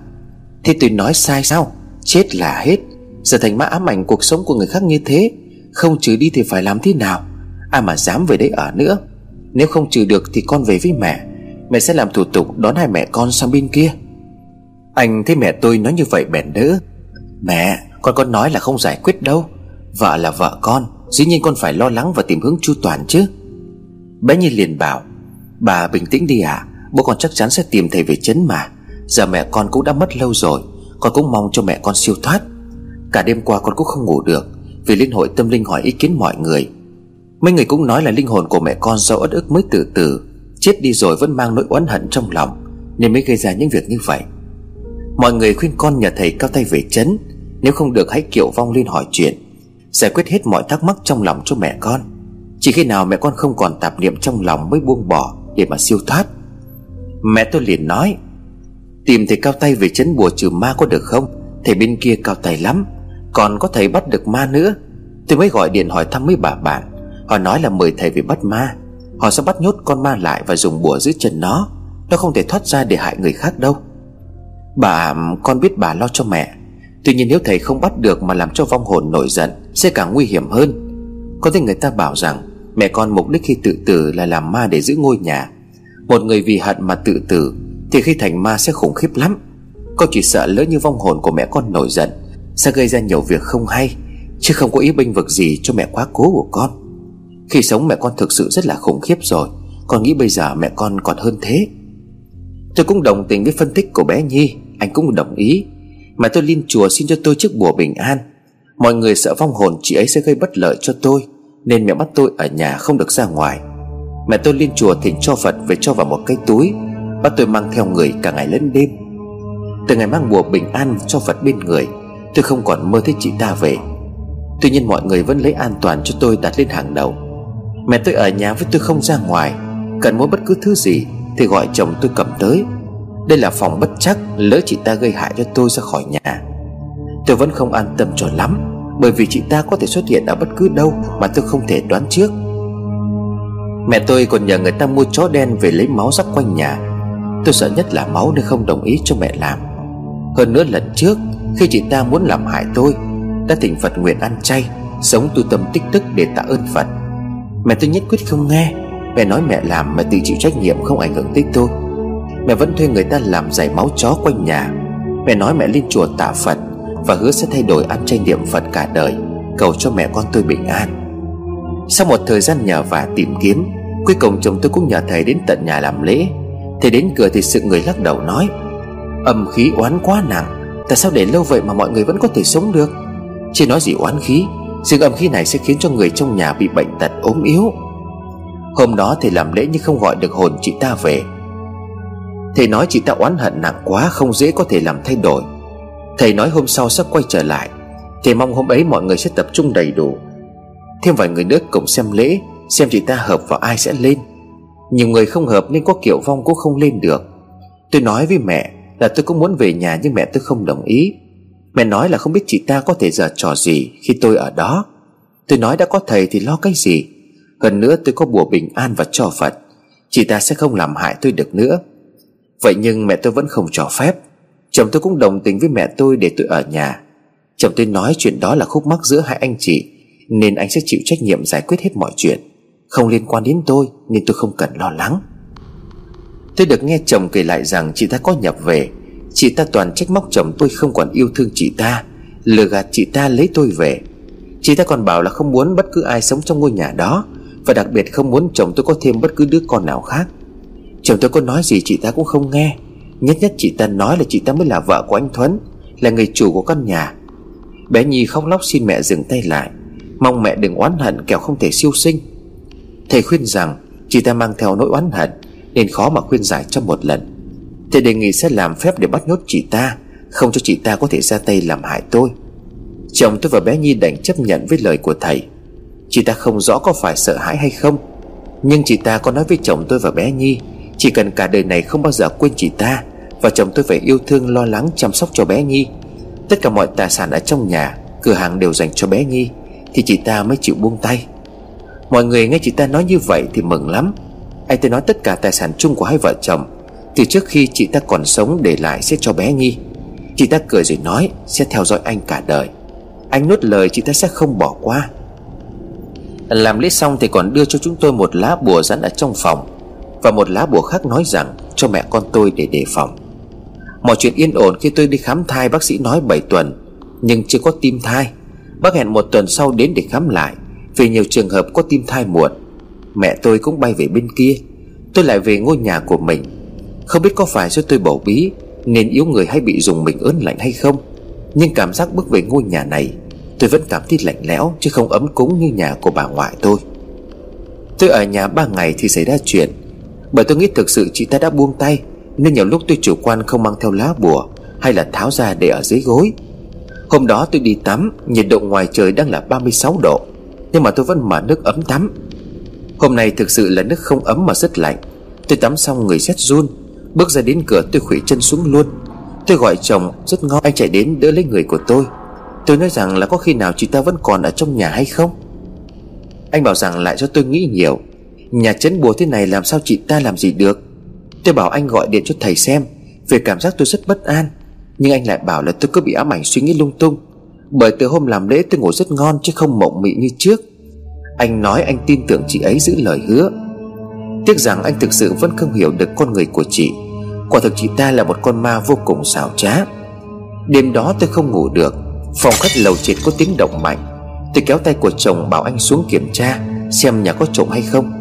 Thế tôi nói sai sao? Chết là hết. Giờ thành ma ám ảnh cuộc sống của người khác như thế, Không trừ đi thì phải làm thế nào? Ai mà dám về đấy ở nữa? Nếu không trừ được thì con về với mẹ. Mẹ sẽ làm thủ tục đón hai mẹ con sang bên kia. Anh thấy mẹ tôi nói như vậy bèn đỡ. Mẹ con có nói là không giải quyết đâu. Vợ là vợ con, Dĩ nhiên con phải lo lắng và tìm hướng chu toàn chứ. Bé Nhi liền bảo, Bà bình tĩnh đi ạ, Bố con chắc chắn sẽ tìm thầy về chấn mà. Giờ mẹ con cũng đã mất lâu rồi, Con cũng mong cho mẹ con siêu thoát. Cả đêm qua con cũng không ngủ được, Vì liên hội tâm linh hỏi ý kiến mọi người. Mấy người cũng nói là linh hồn của mẹ con do ất ức mới tự tử, Chết đi rồi vẫn mang nỗi oán hận trong lòng, Nên mới gây ra những việc như vậy. Mọi người khuyên con nhờ thầy cao tay về chấn. Nếu không được hãy kiệu vong lên hỏi chuyện. Giải quyết hết mọi thắc mắc trong lòng cho mẹ con. Chỉ khi nào mẹ con không còn tạp niệm trong lòng mới buông bỏ Để mà siêu thoát. Mẹ tôi liền nói, Tìm thầy cao tay về chấn bùa trừ ma có được không? Thầy bên kia cao tay lắm. Còn có thầy bắt được ma nữa. Tôi mới gọi điện hỏi thăm mấy bà bạn. Họ nói là mời thầy về bắt ma. Họ sẽ bắt nhốt con ma lại và dùng bùa giữ chân nó. Nó không thể thoát ra để hại người khác đâu. Bà, con biết bà lo cho mẹ. Tuy nhiên nếu thầy không bắt được mà làm cho vong hồn nổi giận, Sẽ càng nguy hiểm hơn. Có thể người ta bảo rằng, Mẹ con mục đích khi tự tử là làm ma để giữ ngôi nhà. Một người vì hận mà tự tử, Thì khi thành ma sẽ khủng khiếp lắm. Con chỉ sợ lỡ như vong hồn của mẹ con nổi giận, Sẽ gây ra nhiều việc không hay, Chứ không có ý bênh vực gì cho mẹ quá cố của con. Khi sống mẹ con thực sự rất là khủng khiếp rồi, Con nghĩ bây giờ mẹ con còn hơn thế. Tôi cũng đồng tình với phân tích của bé Nhi, Anh cũng đồng ý. Mà tôi lên chùa xin cho tôi chiếc bùa bình an. Mọi người sợ vong hồn chị ấy sẽ gây bất lợi cho tôi, Nên mẹ bắt tôi ở nhà không được ra ngoài. Mẹ tôi lên chùa thỉnh cho Phật về cho vào một cái túi, Bắt tôi mang theo người cả ngày lẫn đêm. Từ ngày mang bùa bình an cho Phật bên người, Tôi không còn mơ thấy chị ta về. Tuy nhiên mọi người vẫn lấy an toàn cho tôi đặt lên hàng đầu. Mẹ tôi ở nhà với tôi không ra ngoài, Cần muốn bất cứ thứ gì Thì gọi chồng tôi cầm tới. Đây là phòng bất chắc, Lỡ chị ta gây hại cho tôi ra khỏi nhà. Tôi vẫn không an tâm cho lắm, Bởi vì chị ta có thể xuất hiện ở bất cứ đâu Mà tôi không thể đoán trước. Mẹ tôi còn nhờ người ta mua chó đen về lấy máu rắc quanh nhà. Tôi sợ nhất là máu nên không đồng ý cho mẹ làm. Hơn nữa lần trước, Khi chị ta muốn làm hại tôi, Đã thỉnh Phật nguyện ăn chay, Sống tu tâm tích đức để tạ ơn Phật. Mẹ tôi nhất quyết không nghe. Mẹ nói mẹ làm mà tự chịu trách nhiệm không ảnh hưởng tới tôi. Mẹ vẫn thuê người ta làm giải máu chó quanh nhà. Mẹ nói mẹ lên chùa tạ Phật Và hứa sẽ thay đổi ăn chay niệm Phật cả đời. Cầu cho mẹ con tôi bình an. Sau một thời gian nhờ và tìm kiếm, Cuối cùng chồng tôi cũng nhờ thầy đến tận nhà làm lễ. Thầy đến cửa thì sự người lắc đầu nói, Âm khí oán quá nặng, Tại sao để lâu vậy mà mọi người vẫn có thể sống được? Chưa nói gì oán khí Riêng âm khí này sẽ khiến cho người trong nhà bị bệnh tật ốm yếu. Hôm đó thầy làm lễ nhưng không gọi được hồn chị ta về. Thầy nói chị ta oán hận nặng quá Không dễ có thể làm thay đổi. Thầy nói hôm sau sẽ quay trở lại, Thầy mong hôm ấy mọi người sẽ tập trung đầy đủ. Thêm vài người nữa cùng xem lễ, Xem chị ta hợp vào ai sẽ lên. Nhiều người không hợp nên có kiểu vong cũng không lên được. Tôi nói với mẹ là tôi cũng muốn về nhà nhưng mẹ tôi không đồng ý. Mẹ nói là không biết chị ta có thể giờ trò gì khi tôi ở đó. Tôi nói đã có thầy thì lo cái gì? Hơn nữa tôi có bùa bình an và cho Phật. Chị ta sẽ không làm hại tôi được nữa. Vậy nhưng mẹ tôi vẫn không cho phép. Chồng tôi cũng đồng tình với mẹ tôi để tôi ở nhà. Chồng tôi nói chuyện đó là khúc mắc giữa hai anh chị, Nên anh sẽ chịu trách nhiệm giải quyết hết mọi chuyện. Không liên quan đến tôi, Nên tôi không cần lo lắng. Tôi được nghe chồng kể lại rằng chị ta có nhập về. Chị ta toàn trách móc chồng tôi không còn yêu thương chị ta, Lừa gạt chị ta lấy tôi về. Chị ta còn bảo là không muốn bất cứ ai sống trong ngôi nhà đó, Và đặc biệt không muốn chồng tôi có thêm bất cứ đứa con nào khác. Chồng tôi có nói gì chị ta cũng không nghe. Nhất nhất chị ta nói là chị ta mới là vợ của anh Thuấn, Là người chủ của căn nhà. Bé Nhi khóc lóc xin mẹ dừng tay lại. Mong mẹ đừng oán hận kẻo không thể siêu sinh. Thầy khuyên rằng Chị ta mang theo nỗi oán hận Nên khó mà khuyên giải trong một lần. Thầy đề nghị sẽ làm phép để bắt nhốt chị ta, Không cho chị ta có thể ra tay làm hại tôi. Chồng tôi và bé Nhi đành chấp nhận với lời của thầy. Chị ta không rõ có phải sợ hãi hay không, Nhưng chị ta có nói với chồng tôi và bé Nhi chỉ cần cả đời này không bao giờ quên chị ta Và chồng tôi phải yêu thương, lo lắng, chăm sóc cho bé Nhi. Tất cả mọi tài sản ở trong nhà, Cửa hàng đều dành cho bé Nhi, Thì chị ta mới chịu buông tay. Mọi người nghe chị ta nói như vậy thì mừng lắm. Anh ta nói tất cả tài sản chung của hai vợ chồng Từ trước khi chị ta còn sống để lại sẽ cho bé Nhi. Chị ta cười rồi nói, Sẽ theo dõi anh cả đời. Anh nuốt lời chị ta sẽ không bỏ qua. Làm lễ xong thì còn đưa cho chúng tôi một lá bùa dán ở trong phòng. Và một lá bùa khác nói rằng, Cho mẹ con tôi để đề phòng. Mọi chuyện yên ổn khi tôi đi khám thai, Bác sĩ nói 7 tuần, Nhưng chưa có tim thai. Bác hẹn một tuần sau đến để khám lại, Vì nhiều trường hợp có tim thai muộn. Mẹ tôi cũng bay về bên kia. Tôi lại về ngôi nhà của mình. Không biết có phải do tôi bầu bí, Nên yếu người hay bị dùng mình ớn lạnh hay không. Nhưng cảm giác bước về ngôi nhà này, Tôi vẫn cảm thấy lạnh lẽo, Chứ không ấm cúng như nhà của bà ngoại tôi. Tôi ở nhà ba ngày thì xảy ra chuyện. Bởi tôi nghĩ thực sự chị ta đã buông tay, Nên nhiều lúc tôi chủ quan không mang theo lá bùa Hay là tháo ra để ở dưới gối. Hôm đó tôi đi tắm, Nhiệt độ ngoài trời đang là 36 độ, Nhưng mà tôi vẫn mở nước ấm tắm. Hôm nay thực sự là nước không ấm mà rất lạnh. Tôi tắm xong người rét run, Bước ra đến cửa tôi khủy chân xuống luôn. Tôi gọi chồng, rất ngon, Anh chạy đến đỡ lấy người của tôi. Tôi nói rằng là có khi nào chị ta vẫn còn ở trong nhà hay không? Anh bảo rằng lại cho tôi nghĩ nhiều. Nhà chấn bùa thế này làm sao chị ta làm gì được? Tôi bảo anh gọi điện cho thầy xem, Về cảm giác tôi rất bất an. Nhưng anh lại bảo là tôi cứ bị ám ảnh suy nghĩ lung tung. Bởi từ hôm làm lễ tôi ngủ rất ngon Chứ không mộng mị như trước. Anh nói anh tin tưởng chị ấy giữ lời hứa. Tiếc rằng anh thực sự vẫn không hiểu được con người của chị. Quả thực chị ta là một con ma vô cùng xảo trá. Đêm đó tôi không ngủ được, Phòng khách lầu trệt có tiếng động mạnh. Tôi kéo tay của chồng bảo anh xuống kiểm tra, Xem nhà có trộm hay không.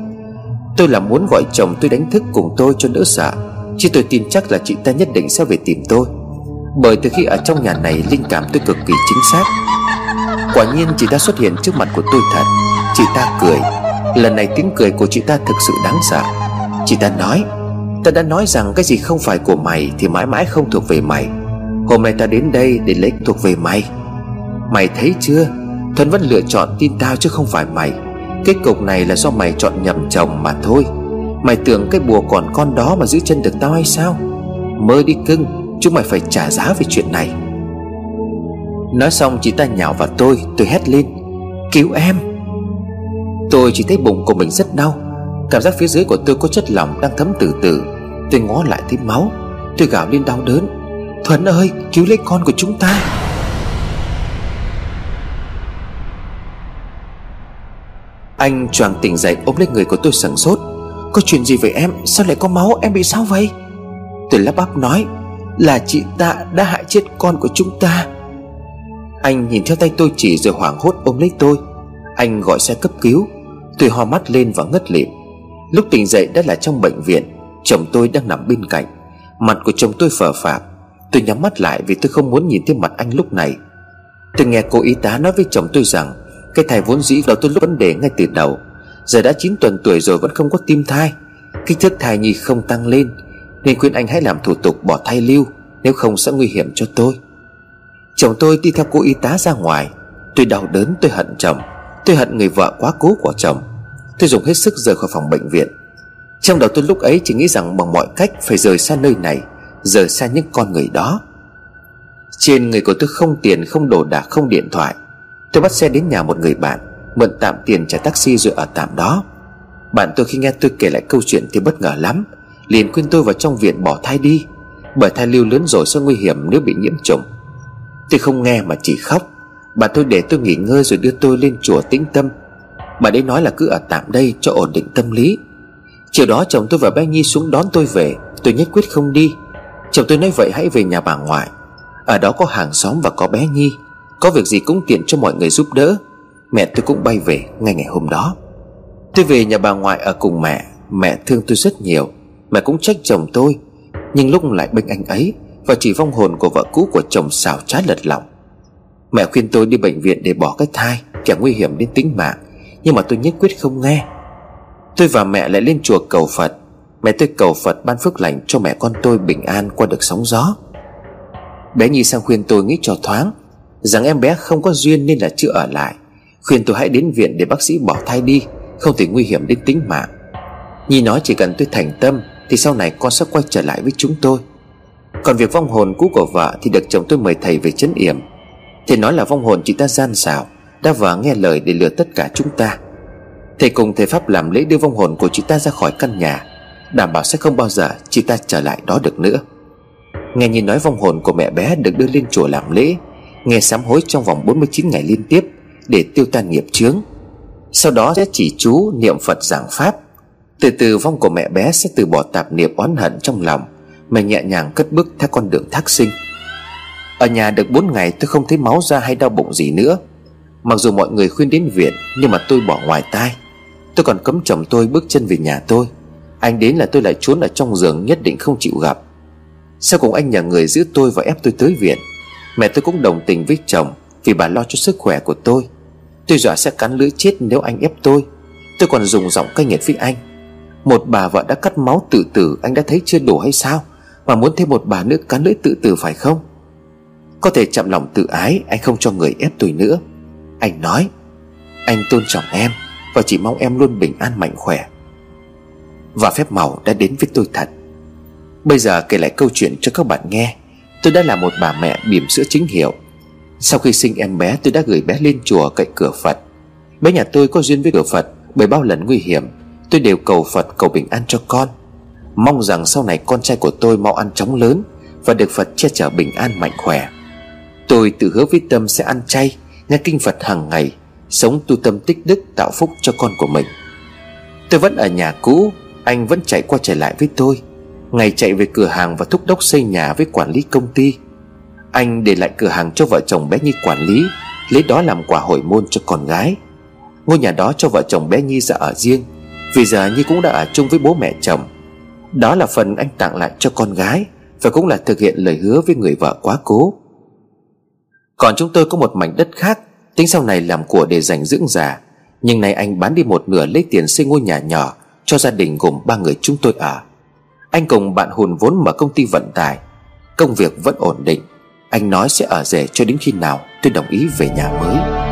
Tôi là muốn gọi chồng tôi đánh thức cùng tôi cho đỡ sợ, Chứ tôi tin chắc là chị ta nhất định sẽ về tìm tôi. Bởi từ khi ở trong nhà này, Linh cảm tôi cực kỳ chính xác. Quả nhiên chị ta xuất hiện trước mặt của tôi thật. Chị ta cười. Lần này tiếng cười của chị ta thực sự đáng sợ. Chị ta nói, Ta đã nói rằng cái gì không phải của mày Thì mãi mãi không thuộc về mày. Hôm nay ta đến đây để lấy thuộc về mày. Mày thấy chưa? Thuấn vẫn lựa chọn tin tao chứ không phải mày. Kết cục này là do mày chọn nhầm chồng mà thôi. Mày tưởng cái bùa còn con đó mà giữ chân được tao hay sao? Mơ đi cưng, Chúng mày phải trả giá về chuyện này. Nói xong, chị ta nhào vào tôi Tôi hét lên, Cứu em! Tôi chỉ thấy bụng của mình rất đau. Cảm giác phía dưới của tôi có chất lỏng đang thấm từ từ. Tôi ngó lại thấy máu. Tôi gào lên đau đớn, Thuấn ơi, cứu lấy con của chúng ta! Anh choàng tỉnh dậy ôm lấy người của tôi sửng sốt. Có chuyện gì vậy em? Sao lại có máu? Em bị sao vậy? Tôi lắp bắp nói, Là chị ta đã hại chết con của chúng ta. Anh nhìn theo tay tôi chỉ rồi hoảng hốt ôm lấy tôi. Anh gọi xe cấp cứu. Tôi ho mắt lên và ngất lịm. Lúc tỉnh dậy đã là trong bệnh viện, Chồng tôi đang nằm bên cạnh. Mặt của chồng tôi phờ phạc. Tôi nhắm mắt lại vì tôi không muốn nhìn thấy mặt anh lúc này. Tôi nghe cô y tá nói với chồng tôi rằng cái thai vốn dĩ đó tôi lúc vấn đề ngay từ đầu. Giờ đã 9 tuần tuổi rồi vẫn không có tim thai. Kích thước thai nhi không tăng lên, Nên khuyên anh hãy làm thủ tục bỏ thai lưu, Nếu không sẽ nguy hiểm cho tôi. Chồng tôi đi theo cô y tá ra ngoài. Tôi đau đớn, tôi hận chồng. Tôi hận người vợ quá cố của chồng. Tôi dùng hết sức rời khỏi phòng bệnh viện. Trong đầu tôi lúc ấy chỉ nghĩ rằng bằng mọi cách Phải rời xa nơi này, Rời xa những con người đó. Trên người của tôi không tiền, không đồ đạc, không điện thoại. Tôi bắt xe đến nhà một người bạn, Mượn tạm tiền trả taxi rồi ở tạm đó. Bạn tôi khi nghe tôi kể lại câu chuyện thì bất ngờ lắm, Liền khuyên tôi vào trong viện bỏ thai đi, Bởi thai lưu lớn rồi sẽ nguy hiểm nếu bị nhiễm trùng. Tôi không nghe mà chỉ khóc, Bà tôi để tôi nghỉ ngơi rồi đưa tôi lên chùa tĩnh tâm. Bà đấy nói là cứ ở tạm đây cho ổn định tâm lý. Chiều đó chồng tôi và bé Nhi xuống đón tôi về, Tôi nhất quyết không đi. Chồng tôi nói vậy hãy về nhà bà ngoại, Ở đó có hàng xóm và có bé Nhi. Có việc gì cũng tiện cho mọi người giúp đỡ. Mẹ tôi cũng bay về ngay ngày hôm đó. Tôi về nhà bà ngoại ở cùng mẹ. Mẹ thương tôi rất nhiều. Mẹ cũng trách chồng tôi. Nhưng lúc lại bên anh ấy Và chỉ vong hồn của vợ cũ của chồng xào trái lật lòng Mẹ khuyên tôi đi bệnh viện để bỏ cái thai, Kẻ nguy hiểm đến tính mạng. Nhưng mà tôi nhất quyết không nghe. Tôi và mẹ lại lên chùa cầu Phật. Mẹ tôi cầu Phật ban phước lành cho mẹ con tôi bình an qua được sóng gió. Bé Nhi sang khuyên tôi nghĩ cho thoáng. Rằng em bé không có duyên nên là chưa ở lại. Khuyên tôi hãy đến viện để bác sĩ bỏ thai đi, Không thể nguy hiểm đến tính mạng. Nhi nói chỉ cần tôi thành tâm, Thì sau này con sẽ quay trở lại với chúng tôi. Còn việc vong hồn cũ của vợ Thì được chồng tôi mời thầy về chấn yểm. Thầy nói là vong hồn chị ta gian xảo, Đã vờ nghe lời để lừa tất cả chúng ta. Thầy cùng thầy Pháp làm lễ đưa vong hồn của chị ta ra khỏi căn nhà, Đảm bảo sẽ không bao giờ chị ta trở lại đó được nữa. Nghe nhìn nói vong hồn của mẹ bé được đưa lên chùa làm lễ Nghe sám hối trong vòng 49 ngày liên tiếp Để tiêu tan nghiệp chướng. Sau đó sẽ chỉ chú niệm Phật giảng Pháp. Từ từ vong của mẹ bé sẽ từ bỏ tạp niệm oán hận trong lòng Mà nhẹ nhàng cất bước theo con đường thác sinh. Ở nhà được 4 ngày tôi không thấy máu ra hay đau bụng gì nữa. Mặc dù mọi người khuyên đến viện, Nhưng mà tôi bỏ ngoài tai. Tôi còn cấm chồng tôi bước chân về nhà tôi. Anh đến là tôi lại trốn ở trong giường Nhất định không chịu gặp. Sau cùng anh nhà người giữ tôi và ép tôi tới viện. Mẹ tôi cũng đồng tình với chồng Vì bà lo cho sức khỏe của tôi. Tôi dọa sẽ cắn lưỡi chết nếu anh ép tôi. Tôi còn dùng giọng cay nghiệt với anh. Một bà vợ đã cắt máu tự tử, Anh đã thấy chưa đủ hay sao? Mà muốn thêm một bà nữa cắn lưỡi tự tử phải không? Có thể chậm lòng tự ái, Anh không cho người ép tôi nữa. Anh nói, Anh tôn trọng em Và chỉ mong em luôn bình an mạnh khỏe. Và phép màu đã đến với tôi thật. Bây giờ kể lại câu chuyện cho các bạn nghe. Tôi đã là một bà mẹ bỉm sữa chính hiệu. Sau khi sinh em bé, tôi đã gửi bé lên chùa cậy cửa Phật. Bé nhà tôi có duyên với cửa Phật Bởi bao lần nguy hiểm. Tôi đều cầu Phật cầu bình an cho con. Mong rằng sau này con trai của tôi mau ăn chóng lớn Và được Phật che chở bình an mạnh khỏe. Tôi tự hứa với tâm sẽ ăn chay, Nghe kinh Phật hàng ngày, Sống tu tâm tích đức tạo phúc cho con của mình. Tôi vẫn ở nhà cũ, Anh vẫn chạy qua chạy lại với tôi. Ngày chạy về cửa hàng và thúc đốc xây nhà với quản lý công ty. Anh để lại cửa hàng cho vợ chồng bé Nhi quản lý, Lấy đó làm quà hồi môn cho con gái. Ngôi nhà đó cho vợ chồng bé Nhi ra ở riêng, Vì giờ Nhi cũng đã ở chung với bố mẹ chồng. Đó là phần anh tặng lại cho con gái Và cũng là thực hiện lời hứa với người vợ quá cố. Còn chúng tôi có một mảnh đất khác, Tính sau này làm của để dành dưỡng già. Nhưng nay anh bán đi một nửa lấy tiền xây ngôi nhà nhỏ Cho gia đình gồm ba người chúng tôi ở. Anh cùng bạn hùn vốn mở công ty vận tải. Công việc vẫn ổn định. Anh nói sẽ ở rể cho đến khi nào tôi đồng ý về nhà mới.